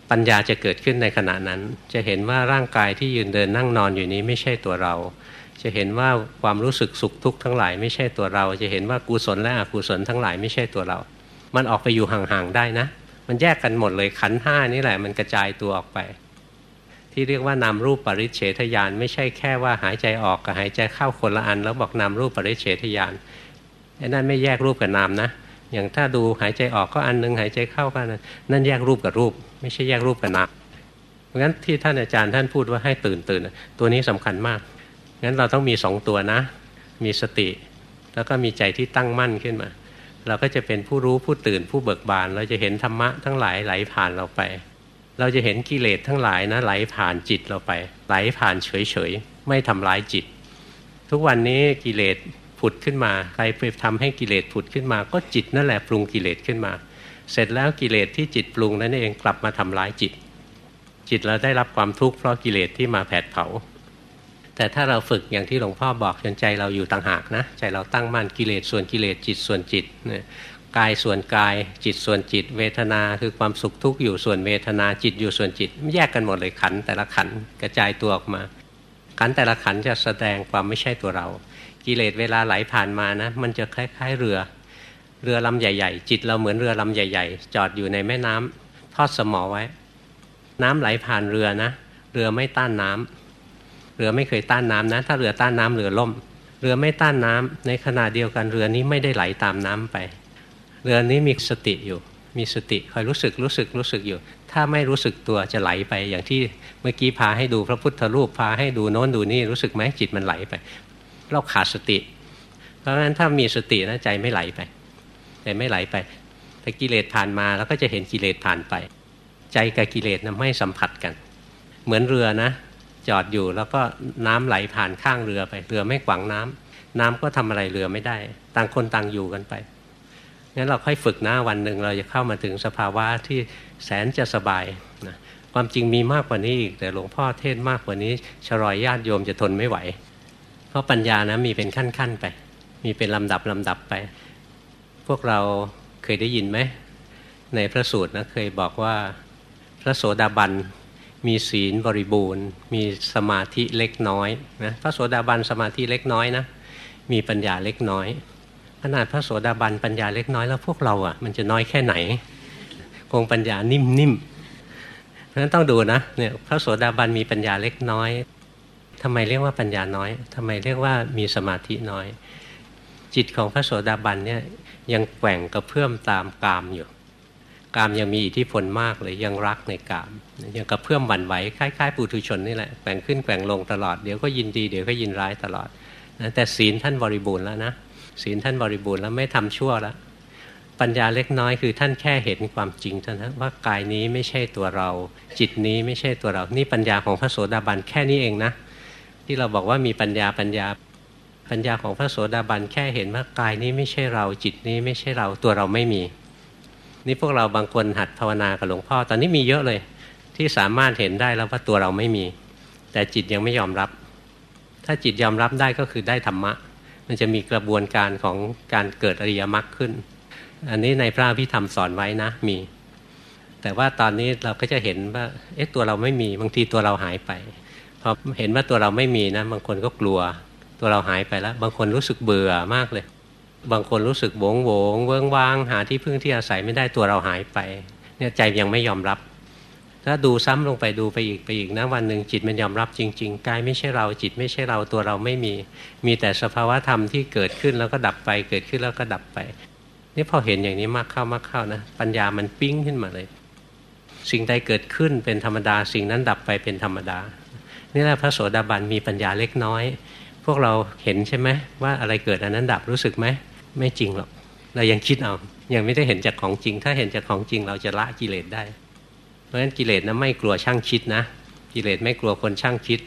ปัญญาจะเกิดขึ้นในขณะนั้น จะเห็นว่าร่างกายที่ยืนเดินนั่งนอนอยู่นี้ไม่ใช่ตัวเรา จะเห็นว่าความรู้สึกสุขทุกข์ทั้งหลายไม่ใช่ตัวเรา จะเห็นว่ากุศลและอกุศลทั้งหลายไม่ใช่ตัวเรา มันออกไปอยู่ห่างๆได้นะ มันแยกกันหมดเลยขันห้านี่แหละมันกระจายตัวออกไป ที่เรียกว่านามรูปปริเฉทญาณไม่ใช่แค่ว่าหายใจออกกับหายใจเข้าคนละอัน แล้วบอกนามรูปปริเฉทญาณไอ้นั่นไม่แยกรูปกับนามนะ อย่างถ้าดูหายใจออกก็อันนึงหายใจเข้าก็นั่นนั่นแยกรูปกับรูป ไม่ใช่แยกรูปกับนามเพราะงั้นที่ท่านอาจารย์ท่านพูดว่าให้ตื่นตื่นตัวนี้สำคัญมากงั้นเราต้องมีสองตัวนะ มีสติ แล้วก็มีใจที่ตั้งมั่นขึ้นมา เราก็จะเป็นผู้รู้ผู้ตื่นผู้เบิกบาน เราจะเห็นธรรมะทั้งหลายไหลผ่านเราไป เราจะเห็นกิเลสทั้งหลายนะไหลผ่านจิตเราไป ไหลผ่านเฉยๆ ไม่ทำร้ายจิต ทุกวันนี้กิเลสผุดขึ้นมา ใครไปทำให้กิเลสผุดขึ้นมา ก็จิตนั่นแหละปรุงกิเลสขึ้นมา เสร็จแล้วกิเลสที่จิตปรุงนั้นเองกลับมาทำร้ายจิต จิตเราได้รับความทุกข์เพราะกิเลสที่มาแผดเผา แต่ถ้าเราฝึกอย่างที่หลวงพ่อบอกจนใจเราอยู่ต่างหากนะ ใจเราตั้งมั่นกิเลสส่วนกิเลสจิตส่วนจิตนะ กายส่วนกาย จิตส่วนจิต เวทนาคือความสุขทุกข์อยู่ส่วนเวทนาจิตอยู่ส่วนจิตแยกกันหมดเลยขันแต่ละขันกระจายตัวออกมา ขันแต่ละขันจะแสดงความไม่ใช่ตัวเรา กิเลสเวลาไหลผ่านมานะ มันจะคล้ายๆเรือ เรือลำใหญ่ ๆ จิตเราเหมือนเรือลำใหญ่ ๆ จอดอยู่ในแม่น้ำทอดสมอไว้ น้ำไหลผ่านเรือนะ เรือไม่ต้านน้ำเรือไม่เคยต้านน้ำนะ ถ้าเรือต้านน้ำเรือล่ม เรือไม่ต้านน้ำในขณะเดียวกันเรือนี้ไม่ได้ไหลตามน้ำไป เรือนี้มีสติอยู่ มีสติคอยรู้สึกรู้สึกรู้สึกอยู่ ถ้าไม่รู้สึกตัวจะไหลไป อย่างที่เมื่อกี้พาให้ดูพระพุทธรูปพาให้ดูโน้นดูนี่รู้สึกไหมจิตมันไหลไป เราขาดสติ เพราะฉะนั้นถ้ามีสตินะใจไม่ไหลไปใจไม่ไหลไปแต่กิเลสผ่านมาแล้วก็จะเห็นกิเลสผ่านไป ใจกับกิเลสนะไม่สัมผัสกัน เหมือนเรือนะ จอดอยู่แล้วก็น้ำไหลผ่านข้างเรือไป เรือไม่ขวางน้ำน้ำก็ทำอะไรเรือไม่ได้ ต่างคนต่างอยู่กันไป งั้นเราค่อยฝึกนะวันหนึ่งเราจะเข้ามาถึงสภาวะที่แสนจะสบายนะความจริงมีมากกว่านี้อีกแต่หลวงพ่อเทศมากกว่านี้ชรอยญาติโยมจะทนไม่ไหว เพราะปัญญานะมีเป็นขั้นๆไป มีเป็นลำดับลำดับไป พวกเราเคยได้ยินไหม ในพระสูตรนะเคยบอกว่าพระโสดาบันมีศีลบริบูรณ์ มีสมาธิเล็กน้อยนะพระโสดาบันสมาธิเล็กน้อยนะมีปัญญาเล็กน้อย ขนาดพระโสดาบันปัญญาเล็กน้อยแล้วพวกเราอะมันจะน้อยแค่ไหน คงปัญญานิ่มๆ เพราะฉะนั้นต้องดูนะเนี่ยพระโสดาบันมีปัญญาเล็กน้อยทำไมเรียกว่าปัญญาน้อยทำไมเรียกว่ามีสมาธิน้อย จิตของพระโสดาบันเนี่ยยังแกว่งกระเพื่อมตามกามอยู่กามยังมีอิทธิพลมากเลยยังรักในกาม ยังกระเพื่อมหวั่นไหวคล้ายๆ ปุถุชนนี่แหละแกว่งขึ้นแกว่งลงตลอดเดี๋ยวก็ยินดีเดี๋ยวก็ยินร้ายตลอดแต่ศีลท่านบริบูรณ์แล้วนะ ศีลท่านบริบูรณ์แล้วไม่ทำชั่วแล้วปัญญาเล็กน้อยคือท่านแค่เห็นความจริงเท่านั้นว่ากายนี้ไม่ใช่ตัวเรา จิตนี้ไม่ใช่ตัวเรา นี่ปัญญาของพระโสดาบันแค่นี้เองนะ ที่เราบอกว่ามีปัญญาปัญญาปัญญาของพระโสดาบันแค่เห็นว่ากายนี้ไม่ใช่เรา จิตนี้ไม่ใช่เราตัวเราไม่มี นี่พวกเราบางคนหัดภาวนากับหลวงพ่อ ตอนนี้มีเยอะเลย ที่สามารถเห็นได้แล้วว่าตัวเราไม่มี แต่จิตยังไม่ยอมรับ ถ้าจิตยอมรับได้ก็คือได้ธรรมะ มันจะมีกระบวนการของการเกิดอริยมรรคขึ้น อันนี้ในพระพิธรรมสอนไว้นะมี แต่ว่าตอนนี้เราก็จะเห็นว่าเอ๊ะตัวเราไม่มีบางทีตัวเราหายไปพอเห็นว่าตัวเราไม่มีนะบางคนก็กลัว ตัวเราหายไปแล้ว บางคนรู้สึกเบื่อมากเลย บางคนรู้สึกโวงโวงเวิ้งว้างหาที่พึ่งที่อาศัยไม่ได้ตัวเราหายไป เนี่ยใจยังไม่ยอมรับ ถ้าดูซ้ำลงไปดูไปอีกไปอีกนะวันหนึ่งจิตมันยอมรับจริงๆกายไม่ใช่เราจิตไม่ใช่เราตัวเราไม่มี มีแต่สภาวะธรรมที่เกิดขึ้นแล้วก็ดับไปเกิดขึ้นแล้วก็ดับไป นี่พอเห็นอย่างนี้มากเข้ามากเข้านะปัญญามันปิ้งขึ้นมาเลย สิ่งใดเกิดขึ้นเป็นธรรมดา สิ่งนั้นดับไปเป็นธรรมดา นี่แหละพระโสดาบันมีปัญญาเล็กน้อย พวกเราเห็นใช่ไหมว่าอะไรเกิดอันนั้นดับรู้สึกไหมไม่จริงหรอกเรายังคิดเอายังไม่ได้เห็นจากของจริง ถ้าเห็นจากของจริงเราจะละกิเลสได้ ราะฉะนั้นกิเลสนะไม่กลัวช่างคิดนะ กิเลสไม่กลัวคนช่างคิด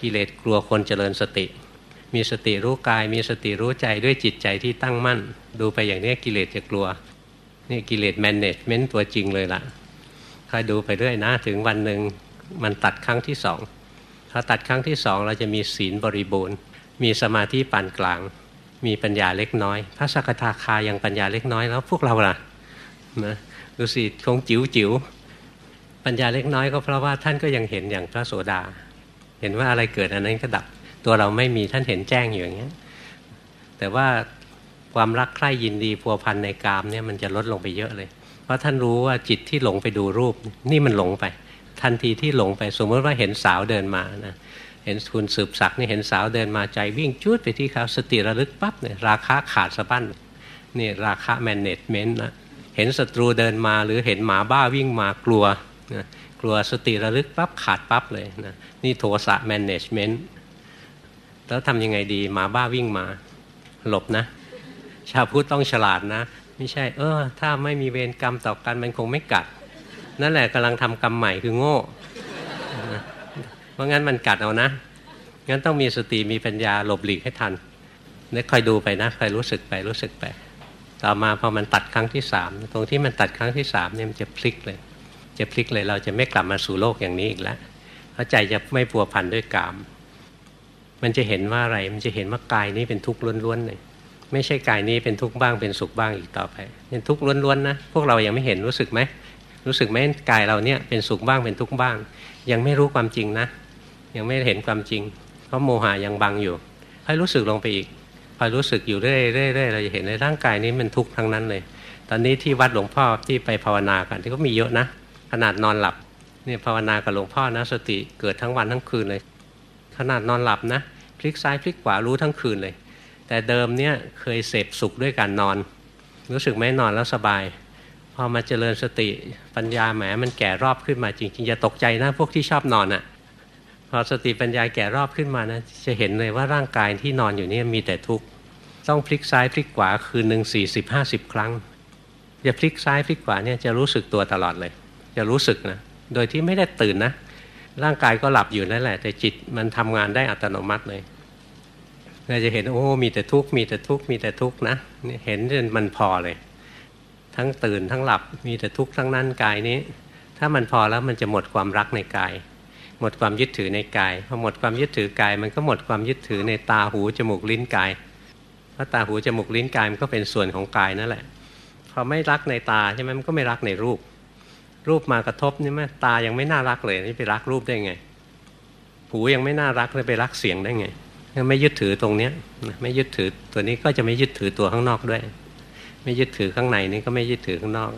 กิเลสกลัวคนเจริญสติ มีสติรู้กาย มีสติรู้ใจด้วยจิตใจที่ตั้งมั่น ดูไปอย่างนี้กิเลสจะกลัวนี่กิเลสแมนเนจเมนต์ตัวจริงเลยละ่ะคอยดูไปเรื่อยนะ ถึงวันหนึ่งมันตัดครั้งที่สองพอตัดครั้งที่สองเราจะมีศีลบริบูรณ์ มีสมาธิปานกลาง มีปัญญาเล็กน้อย พระสกทาคายังปัญญาเล็กน้อยแล้วพวกเราล่ะนะดูสิคงจิ๋วจิ๋ว ปัญญาเล็กน้อยก็เพราะว่าท่านก็ยังเห็นอย่างพระโสดา เห็นว่าอะไรเกิดอันนั้นก็ดับตัวเราไม่มีท่านเห็นแจ้งอยู่อย่างนี้แต่ว่าความรักใคร่ยินดีพัวพันในกามเนี่ยมันจะลดลงไปเยอะเลย เพราะท่านรู้ว่าจิตที่หลงไปดูรูป นี่มันหลงไป ทันทีที่หลงไปสมมติว่าเห็นสาวเดินมานะเห็นคุณสืบศักดิ์นี่เห็นสาวเดินมาใจวิ่งจุดไปที่เขาสติระลึกปั๊บเนี่ยราคาขาดสะบั้นนี่ราคาแมนเนจเมนต์นะเห็นศัตรูเดินมาหรือเห็นหมาบ้าวิ่งมากลัว นะกลัวสติระลึกปั๊บขาดปั๊บเลยนะนี่โทสะแมネจเมนต์แล้วทำยังไงดีหมาบ้าวิ่งมาหลบนะ ชาวพุทธต้องฉลาดนะ ไม่ใช่ เออ ถ้าไม่มีเวรกรรมต่อกันมันคงไม่กัด นั่นแหละกำลังทำกรรมใหม่คือโง่เพราะงั้นมันกัดเอานะ งั้นต้องมีสติมีปัญญาหลบหลีกให้ทันนี่คอยดูไปนะคอยรู้สึกไปรู้สึกไป ต่อมาพอมันตัดครั้งที่สามตรงที่มันตัดครั้งที่สามเนี่ยมันจะพลิกเลย จะพลิกเลยเราจะไม่กลับมาสู่โลกอย่างนี้อีกแล้วเพราะใจจะไม่พัวพันด้วยกาม มันจะเห็นว่าอะไรมันจะเห็นว่ากายนี้เป็นทุกข์ล้วนๆเลยไม่ใช่กายนี้เป็นทุกข์บ้างเป็นสุขบ้างอีกต่อไปเป็นทุกข์ล้วนๆนะพวกเรายังไม่เห็นรู้สึกไหมรู้สึกไหมกายเราเนี่ยเป็นสุขบ้างเป็นทุกข์บ้าง ยังไม่รู้ความจริงนะ ยังไม่เห็นความจริง เพราะโมหะยังบังอยู่ให้รู้สึกลงไปอีกพอรู้สึกอยู่เรื่อยๆเราจะเห็นในร่างกายนี้มันทุกข์ทั้งนั้นเลย ตอนนี้ที่วัดหลวงพ่อที่ไปภาวนากันที่ก็มีเยอะนะ ขนาดนอนหลับเนี่ยภาวนากับหลวงพ่อนะสติเกิดทั้งวันทั้งคืนเลย ขนาดนอนหลับนะพลิกซ้ายพลิกขวารู้ทั้งคืนเลย แต่เดิมเนี่ยเคยเสพสุขด้วยการนอน รู้สึกไหมนอนแล้วสบาย พอมาเจริญสติปัญญาแหมมันแก่รอบขึ้นมาจริงๆอย่าตกใจนะพวกที่ชอบนอนอะ่ะพอสติปัญญาแก่รอบขึ้นมานะจะเห็นเลยว่าร่างกายที่นอนอยู่นี่มีแต่ทุกข์ต้องพลิกซ้ายพลิกขวาคืนหนึ่งสี่สิบห้าสิบครั้งจะพลิกซ้ายพลิกขวาเนี่ยจะรู้สึกตัวตลอดเลย จะรู้สึกนะโดยที่ไม่ได้ตื่นนะ ร่างกายก็หลับอยู่นั่นแหละ แต่จิตมันทำงานได้อัตโนมัติเลยเราจะเห็นโอ้มีแต่ทุกข์มีแต่ทุกข์มีแต่ทุกข์นะเห็นจนมันพอเลย ทั้งตื่นทั้งหลับมีแต่ทุกข์ทั้งนั้นกายนี้ ถ้ามันพอแล้วมันจะหมดความรักในกาย หมดความยึดถือในกายพอหมดความยึดถือกาย มันก็หมดความยึดถือในตาหูจมูกลิ้นกายเพราะตาหูจมูกลิ้นกายมันก็เป็นส่วนของกายนั่นแหละพอไม่รักในตาใช่ไหมมันก็ไม่รักในรูป รูปมากระทบนี่ไหมตายังไม่น่ารักเลยนี่ไปรักรูปได้ไง หูยังไม่น่ารักเลยไปรักเสียงได้ไงไม่ยึดถือตรงเนี้ยไม่ยึดถือตัวนี้ก็จะไม่ยึดถือตัวข้างนอกด้วย ไม่ยึดถือข้างในนี้ก็ไม่ยึดถือข้างนอก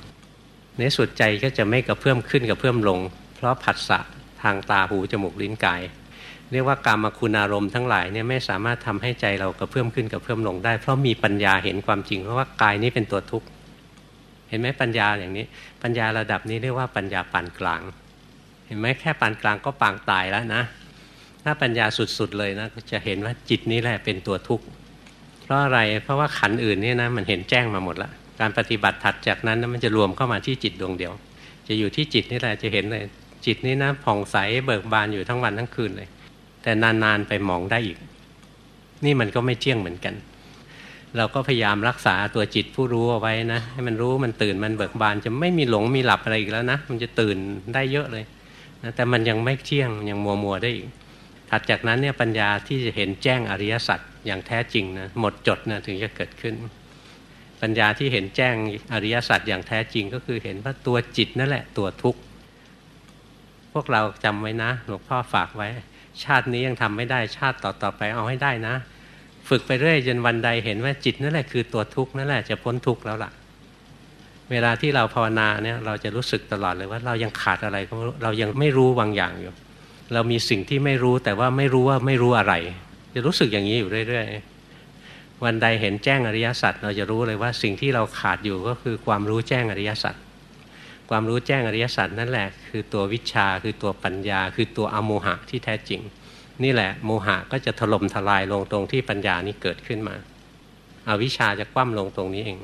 ในสุดใจก็จะไม่กระเพื่อมขึ้นกระเพื่อมลง เพราะผัสสะทางตาหูจมูกลิ้นกาย เรียกว่ากามคุณอารมณ์ทั้งหลายเนี่ยไม่สามารถทำให้ใจเรากระเพื่อมขึ้นกระเพื่อมลงได้ เพราะมีปัญญาเห็นความจริงเพราะว่ากายนี้เป็นตัวทุกข์ เห็นไหมปัญญาอย่างนี้ ปัญญาระดับนี้เรียกว่าปัญญาปานกลาง เห็นไหมแค่ปานกลางก็ปางตายแล้วนะ ถ้าปัญญาสุดๆเลยนะจะเห็นว่าจิตนี้แหละเป็นตัวทุกข์เพราะอะไรเพราะว่าขันอื่นนี่นะมันเห็นแจ้งมาหมดแล้วการปฏิบัติถัดจากนั้นมันจะรวมเข้ามาที่จิตดวงเดียว จะอยู่ที่จิตนี่แหละจะเห็นเลย จิตนี้นะผ่องใสเบิกบานอยู่ทั้งวันทั้งคืนเลย แต่นานๆไปมองได้อีก นี่มันก็ไม่เที่ยงเหมือนกัน เราก็พยายามรักษาตัวจิตผู้รู้เอาไว้นะให้มันรู้มันตื่นมันเบิกบาน จะไม่มีหลงมีหลับอะไรอีกแล้วนะ มันจะตื่นได้เยอะเลยนะแต่มันยังไม่เที่ยงยังมัวมัวได้อีกถัดจากนั้นเนี่ยปัญญาที่จะเห็นแจ้งอริยสัจอย่างแท้จริงนะหมดจดนะถึงจะเกิดขึ้น ปัญญาที่เห็นแจ้งอริยสัจอย่างแท้จริงก็คือเห็นว่าตัวจิตนั่นแหละตัวทุกข์พวกเราจำไว้นะหลวงพ่อฝากไว้ ชาตินี้ยังทำไม่ได้ชาติต่อๆไปเอาให้ได้นะ ฝึกไปเรื่อยจนวันใดเห็นว่าจิตนั่นแหละคือตัวทุกข์นั่นแหละจะพ้นทุกข์แล้วล่ะ เวลาที่เราภาวนาเนี่ยเราจะรู้สึกตลอดเลยว่าเรายังขาดอะไรเรายังไม่รู้บางอย่างอยู่ เรามีสิ่งที่ไม่รู้แต่ว่าไม่รู้ว่าไม่รู้อะไร จะรู้สึกอย่างนี้อยู่เรื่อยๆวันใดเห็นแจ้งอริยสัจเราจะรู้เลยว่าสิ่งที่เราขาดอยู่ก็คือความรู้แจ้งอริยสัจความรู้แจ้งอริยสัจนั่นแหละคือตัววิชาคือตัวปัญญา คือตัวอโมหะที่แท้จริง นี่แหละโมหะก็จะถล่มทลายลงตรงที่ปัญญานี้เกิดขึ้นมาอาวิชาจะคว่ำลงตรงนี้เอง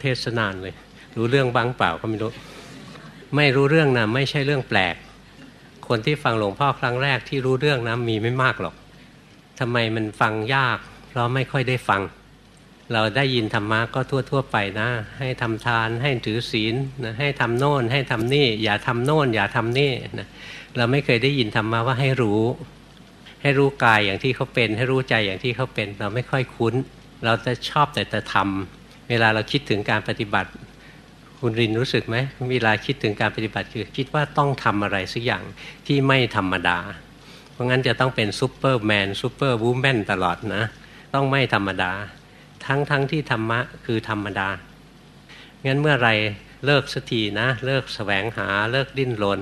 เทศนานเลย รู้เรื่องบ้างเปล่าก็ไม่รู้ ไม่รู้เรื่องนะไม่ใช่เรื่องแปลก คนที่ฟังหลวงพ่อครั้งแรกที่รู้เรื่องนะมีไม่มากหรอกทำไมมันฟังยาก เพราะไม่ค่อยได้ฟัง เราได้ยินธรรมะก็ทั่ว ๆ ไปนะ ให้ทำทาน ให้ถือศีลนะให้ทำโน่น ให้ทำนี่ อย่าทำโน่น อย่าทำนี่นะเราไม่เคยได้ยินธรรมะว่าให้รู้ ให้รู้กายอย่างที่เขาเป็น ให้รู้ใจอย่างที่เขาเป็น เราไม่ค่อยคุ้น เราจะชอบแต่จะทำเวลาเราคิดถึงการปฏิบัติ คุณรินรู้สึกไหมเวลาคิดถึงการปฏิบัติคือคิดว่าต้องทำอะไรสักอย่างที่ไม่ธรรมดา เพราะงั้นจะต้องเป็นซูเปอร์แมน superwoman ตลอดนะ ต้องไม่ธรรมดา ทั้งทั้งที่ธรรมะคือธรรมดางั้นเมื่อไรเลิกสตินะ เลิกแสวงหาเลิกดิ้นรน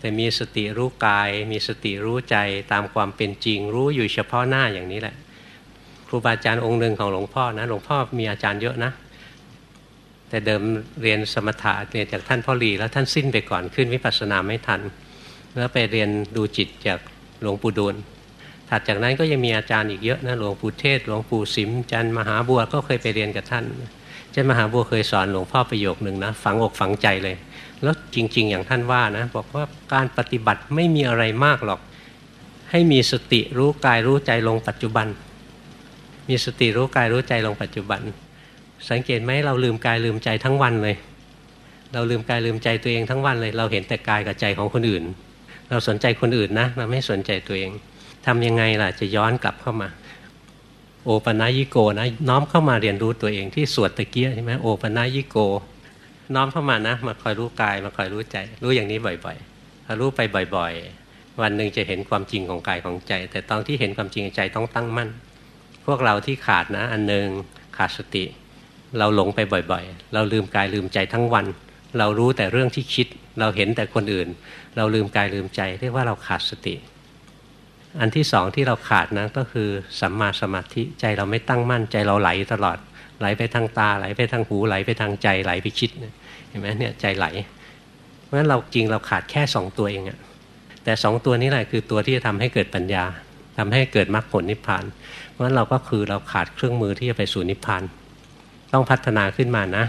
แต่มีสติรู้กาย มีสติรู้ใจตามความเป็นจริง รู้อยู่เฉพาะหน้าอย่างนี้แหละ ครูบาอาจารย์องค์หนึ่งของหลวงพ่อนะหลวงพ่อมีอาจารย์เยอะนะ แต่เดิมเรียนสมถะเรียนจากท่านพ่อหลีแล้วท่านสิ้นไปก่อนขึ้นวิปัสสนาไม่ทัน แล้วไปเรียนดูจิตจากหลวงปู่ดูลถัดจากนั้นก็ยังมีอาจารย์อีกเยอะนะหลวงปู่เทศหลวงปู่สิมจันมหาบัวก็เคยไปเรียนกับท่านจันมหาบัวเคยสอนหลวงพ่อประโยคหนึ่งนะฝังอกฝังใจเลย แล้วจริง ๆ อย่างท่านว่านะบอกว่าการปฏิบัติไม่มีอะไรมากหรอก ให้มีสติรู้กายรู้ใจลงปัจจุบัน มีสติรู้กายรู้ใจลงปัจจุบัน สังเกตไหมเราลืมกายลืมใจทั้งวันเลย เราลืมกายลืมใจตัวเองทั้งวันเลย เราเห็นแต่กายกับใจของคนอื่น เราสนใจคนอื่นนะเราไม่สนใจตัวเองทำยังไงล่ะจะย้อนกลับเข้ามา โอปนายิโกนะน้อมเข้ามาเรียนรู้ตัวเองที่สวดตะเกียใช่ไหมโอปนายิโก น้อมเข้ามานะ มาคอยรู้กาย มาคอยรู้ใจ รู้อย่างนี้บ่อยๆรู้ไปบ่อย ๆ วันหนึ่งจะเห็นความจริงของกายของใจ แต่ตอนที่เห็นความจริงใจต้องตั้งมั่น พวกเราที่ขาดนะ อันหนึ่งขาดสติ เราหลงไปบ่อยๆ เราลืมกายลืมใจทั้งวัน เรารู้แต่เรื่องที่คิด เราเห็นแต่คนอื่น เราลืมกายลืมใจ เรียกว่าเราขาดสติ อันที่สองที่เราขาดนะก็คือสัมมาสมาธิใจเราไม่ตั้งมั่นใจเราไหลตลอดไหลไปทางตาไหลไปทางหูไหลไปทางใจไหลไปคิด เห็นไหมเนี่ยใจไหล เพราะฉะนั้นเราจริงเราขาดแค่สองตัวเองอะแต่สองตัวนี้แหละคือตัวที่จะทำให้เกิดปัญญาทำให้เกิดมรรคผลนิพพาน เพราะฉะนั้นเราก็คือเราขาดเครื่องมือที่จะไปสู่นิพพาน ต้องพัฒนาขึ้นมานะ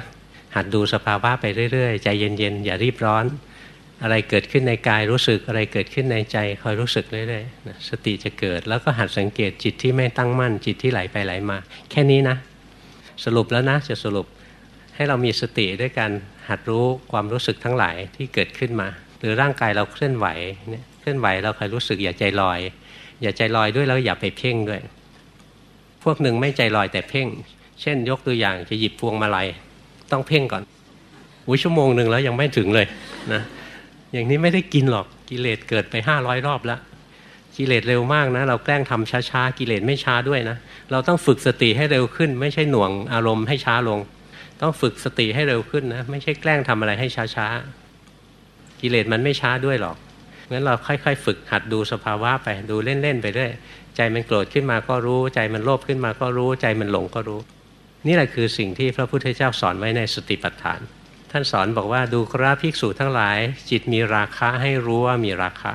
หัดดูสภาวะไปเรื่อยๆ ใจเย็นๆ อย่ารีบร้อน อะไรเกิดขึ้นในกายรู้สึกอะไรเกิดขึ้นในใจคอยรู้สึกเรื่อยๆสติจะเกิดแล้วก็หัดสังเกตจิตที่ไม่ตั้งมั่นจิตที่ไหลไปไหลมา แค่นี้นะ สรุปแล้วนะจะสรุป ให้เรามีสติด้วยการหัดรู้ความรู้สึกทั้งหลายที่เกิดขึ้นมา หรือร่างกายเราเคลื่อนไหวเนี่ยเคลื่อนไหวเราคอยรู้สึกอย่าใจลอย อย่าใจลอยด้วยแล้วอย่าไปเพ่งด้วย พวกหนึ่งไม่ใจลอยแต่เพ่ง เช่น ยกตัวอย่างจะหยิบพวงมาลัยต้องเพ่งก่อนอุ้ยชั่วโมงหนึ่งแล้วยังไม่ถึงเลยนะอย่างนี้ไม่ได้กินหรอกกิเลสเกิดไปห้าร้อยรอบแล้วกิเลสเร็วมากนะ เราแกล้งทำช้าๆกิเลสไม่ช้าด้วยนะ เราต้องฝึกสติให้เร็วขึ้น ไม่ใช่หน่วงอารมณ์ให้ช้าลง ต้องฝึกสติให้เร็วขึ้นนะ ไม่ใช่แกล้งทำอะไรให้ช้าๆ กิเลสมันไม่ช้าด้วยหรอกงั้นเราค่อยๆ ฝึกหัดดูสภาวะไปดูเล่นๆไปเรื่อยใจมันโกรธขึ้นมาก็รู้ ใจมันโลภขึ้นมาก็รู้ ใจมันหลงก็รู้ นี่แหละคือสิ่งที่พระพุทธเจ้าสอนไว้ในสติปัฏฐาน ท่านสอนบอกว่าดูกราภิกษุทั้งหลาย จิตมีราคะให้รู้ว่ามีราคะ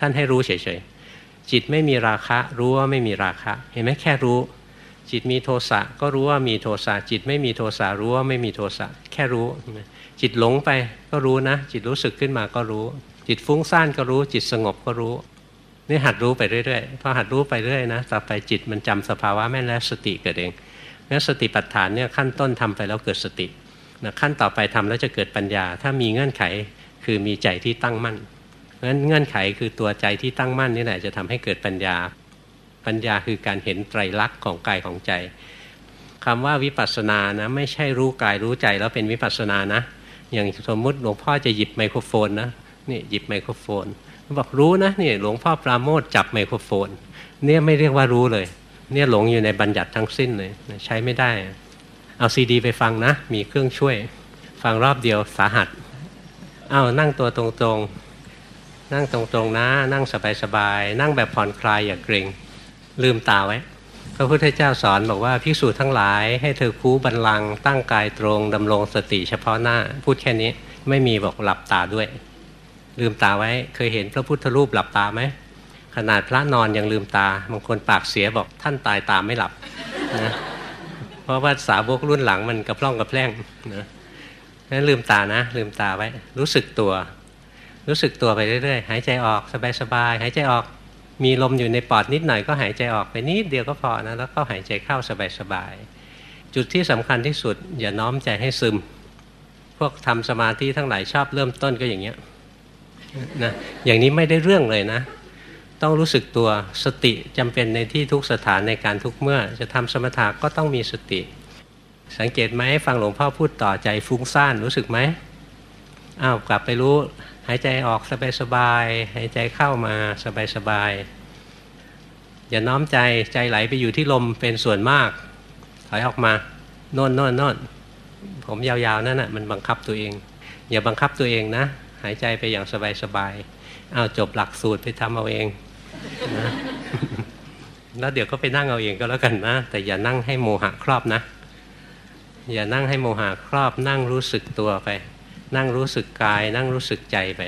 ท่านให้รู้เฉยๆจิตไม่มีราคะ รู้ว่าไม่มีราคะ เห็นไหมแค่รู้ จิตมีโทสะก็รู้ว่ามีโทสะจิตไม่มีโทสะรู้ว่าไม่มีโทสะแค่รู้ จิตหลงไปก็รู้นะ จิตรู้สึกขึ้นมาก็รู้ จิตฟุ้งซ่านก็รู้ จิตสงบก็รู้นี่หัดรู้ไปเรื่อยๆพอหัดรู้ไปเรื่อยนะต่อไปจิตมันจำสภาวะแม่นแล้วสติเกิดเองงั้นสติปัฏฐานเนี่ยขั้นต้นทำไปแล้วเกิดสตินะขั้นต่อไปทำแล้วจะเกิดปัญญา ถ้ามีเงื่อนไขคือมีใจที่ตั้งมั่นงั้นเงื่อนไขคือตัวใจที่ตั้งมั่นนี่แหละจะทำให้เกิดปัญญา ปัญญาคือการเห็นไตรลักษณ์ของกายของใจคำว่าวิปัสสนานะไม่ใช่รู้กายรู้ใจแล้วเป็นวิปัสสนานะ อย่างสมมุติหลวงพ่อจะหยิบไมโครโฟนนะนี่หยิบไมโครโฟนบอกรู้นะนี่หลวงพ่อปราโมทจับไมโครโฟน เนี่ยไม่เรียกว่ารู้เลย เนี่ยหลงอยู่ในบัญญัติทั้งสิ้นเลยใช้ไม่ได้ เอาซีดีไปฟังนะ มีเครื่องช่วย ฟังรอบเดียวสาหัสเอานั่งตัวตรงๆ นั่งตรงๆนะ นั่งสบายๆ นั่งแบบผ่อนคลายอย่าเกรง ลืมตาไว้ พระพุทธเจ้าสอนบอกว่าภิกษุทั้งหลายให้เธอคูบันลังตั้งกายตรงดำรงสติเฉพาะหน้า พูดแค่นี้ไม่มีบอกหลับตาด้วย ลืมตาไว้เคยเห็นพระพุทธรูปหลับตาไหมขนาดพระนอนยังลืมตาบางคนปากเสียบอกท่านตายตาไม่หลับนะเพราะว่าสาวกรุ่นหลังมันกระพร่องกระแพร่งนะนั้นลืมตานะ ลืมตาไว้ รู้สึกตัว รู้สึกตัวไปเรื่อยๆ หายใจออกสบายๆหายใจออก มีลมอยู่ในปอดนิดหน่อยก็หายใจออกไปนิดเดียวก็พอนะแล้วก็หายใจเข้าสบายๆจุดที่สำคัญที่สุด อย่าน้อมใจให้ซึม พวกทำสมาธิทั้งหลายชอบเริ่มต้นก็อย่างเงี้ยนะอย่างนี้ไม่ได้เรื่องเลยนะ ต้องรู้สึกตัวสติจำเป็นในที่ทุกสถานในการทุกเมื่อ จะทำสมถะก็ต้องมีสติ สังเกตไหมฟังหลวงพ่อพูดต่อใจฟุ้งซ่านรู้สึกไหมอ้าวกลับไปรู้ หายใจออกสบายๆหายใจเข้ามาสบายๆอย่าน้อมใจใจไหลไปอยู่ที่ลมเป็นส่วนมาก ถอยออกมาโน่นโน่นโน่นผมยาวๆนั่นน่ะมันบังคับตัวเอง อย่าบังคับตัวเองนะ หายใจไปอย่างสบายๆเอาจบหลักสูตรไปทำเอาเองนะแล้วเดี๋ยวก็ไปนั่งเอาเองก็แล้วกันนะ แต่อย่านั่งให้โมหะครอบนะ อย่านั่งให้โมหะครอบนั่งรู้สึกตัวไป นั่งรู้สึกกาย นั่งรู้สึกใจไป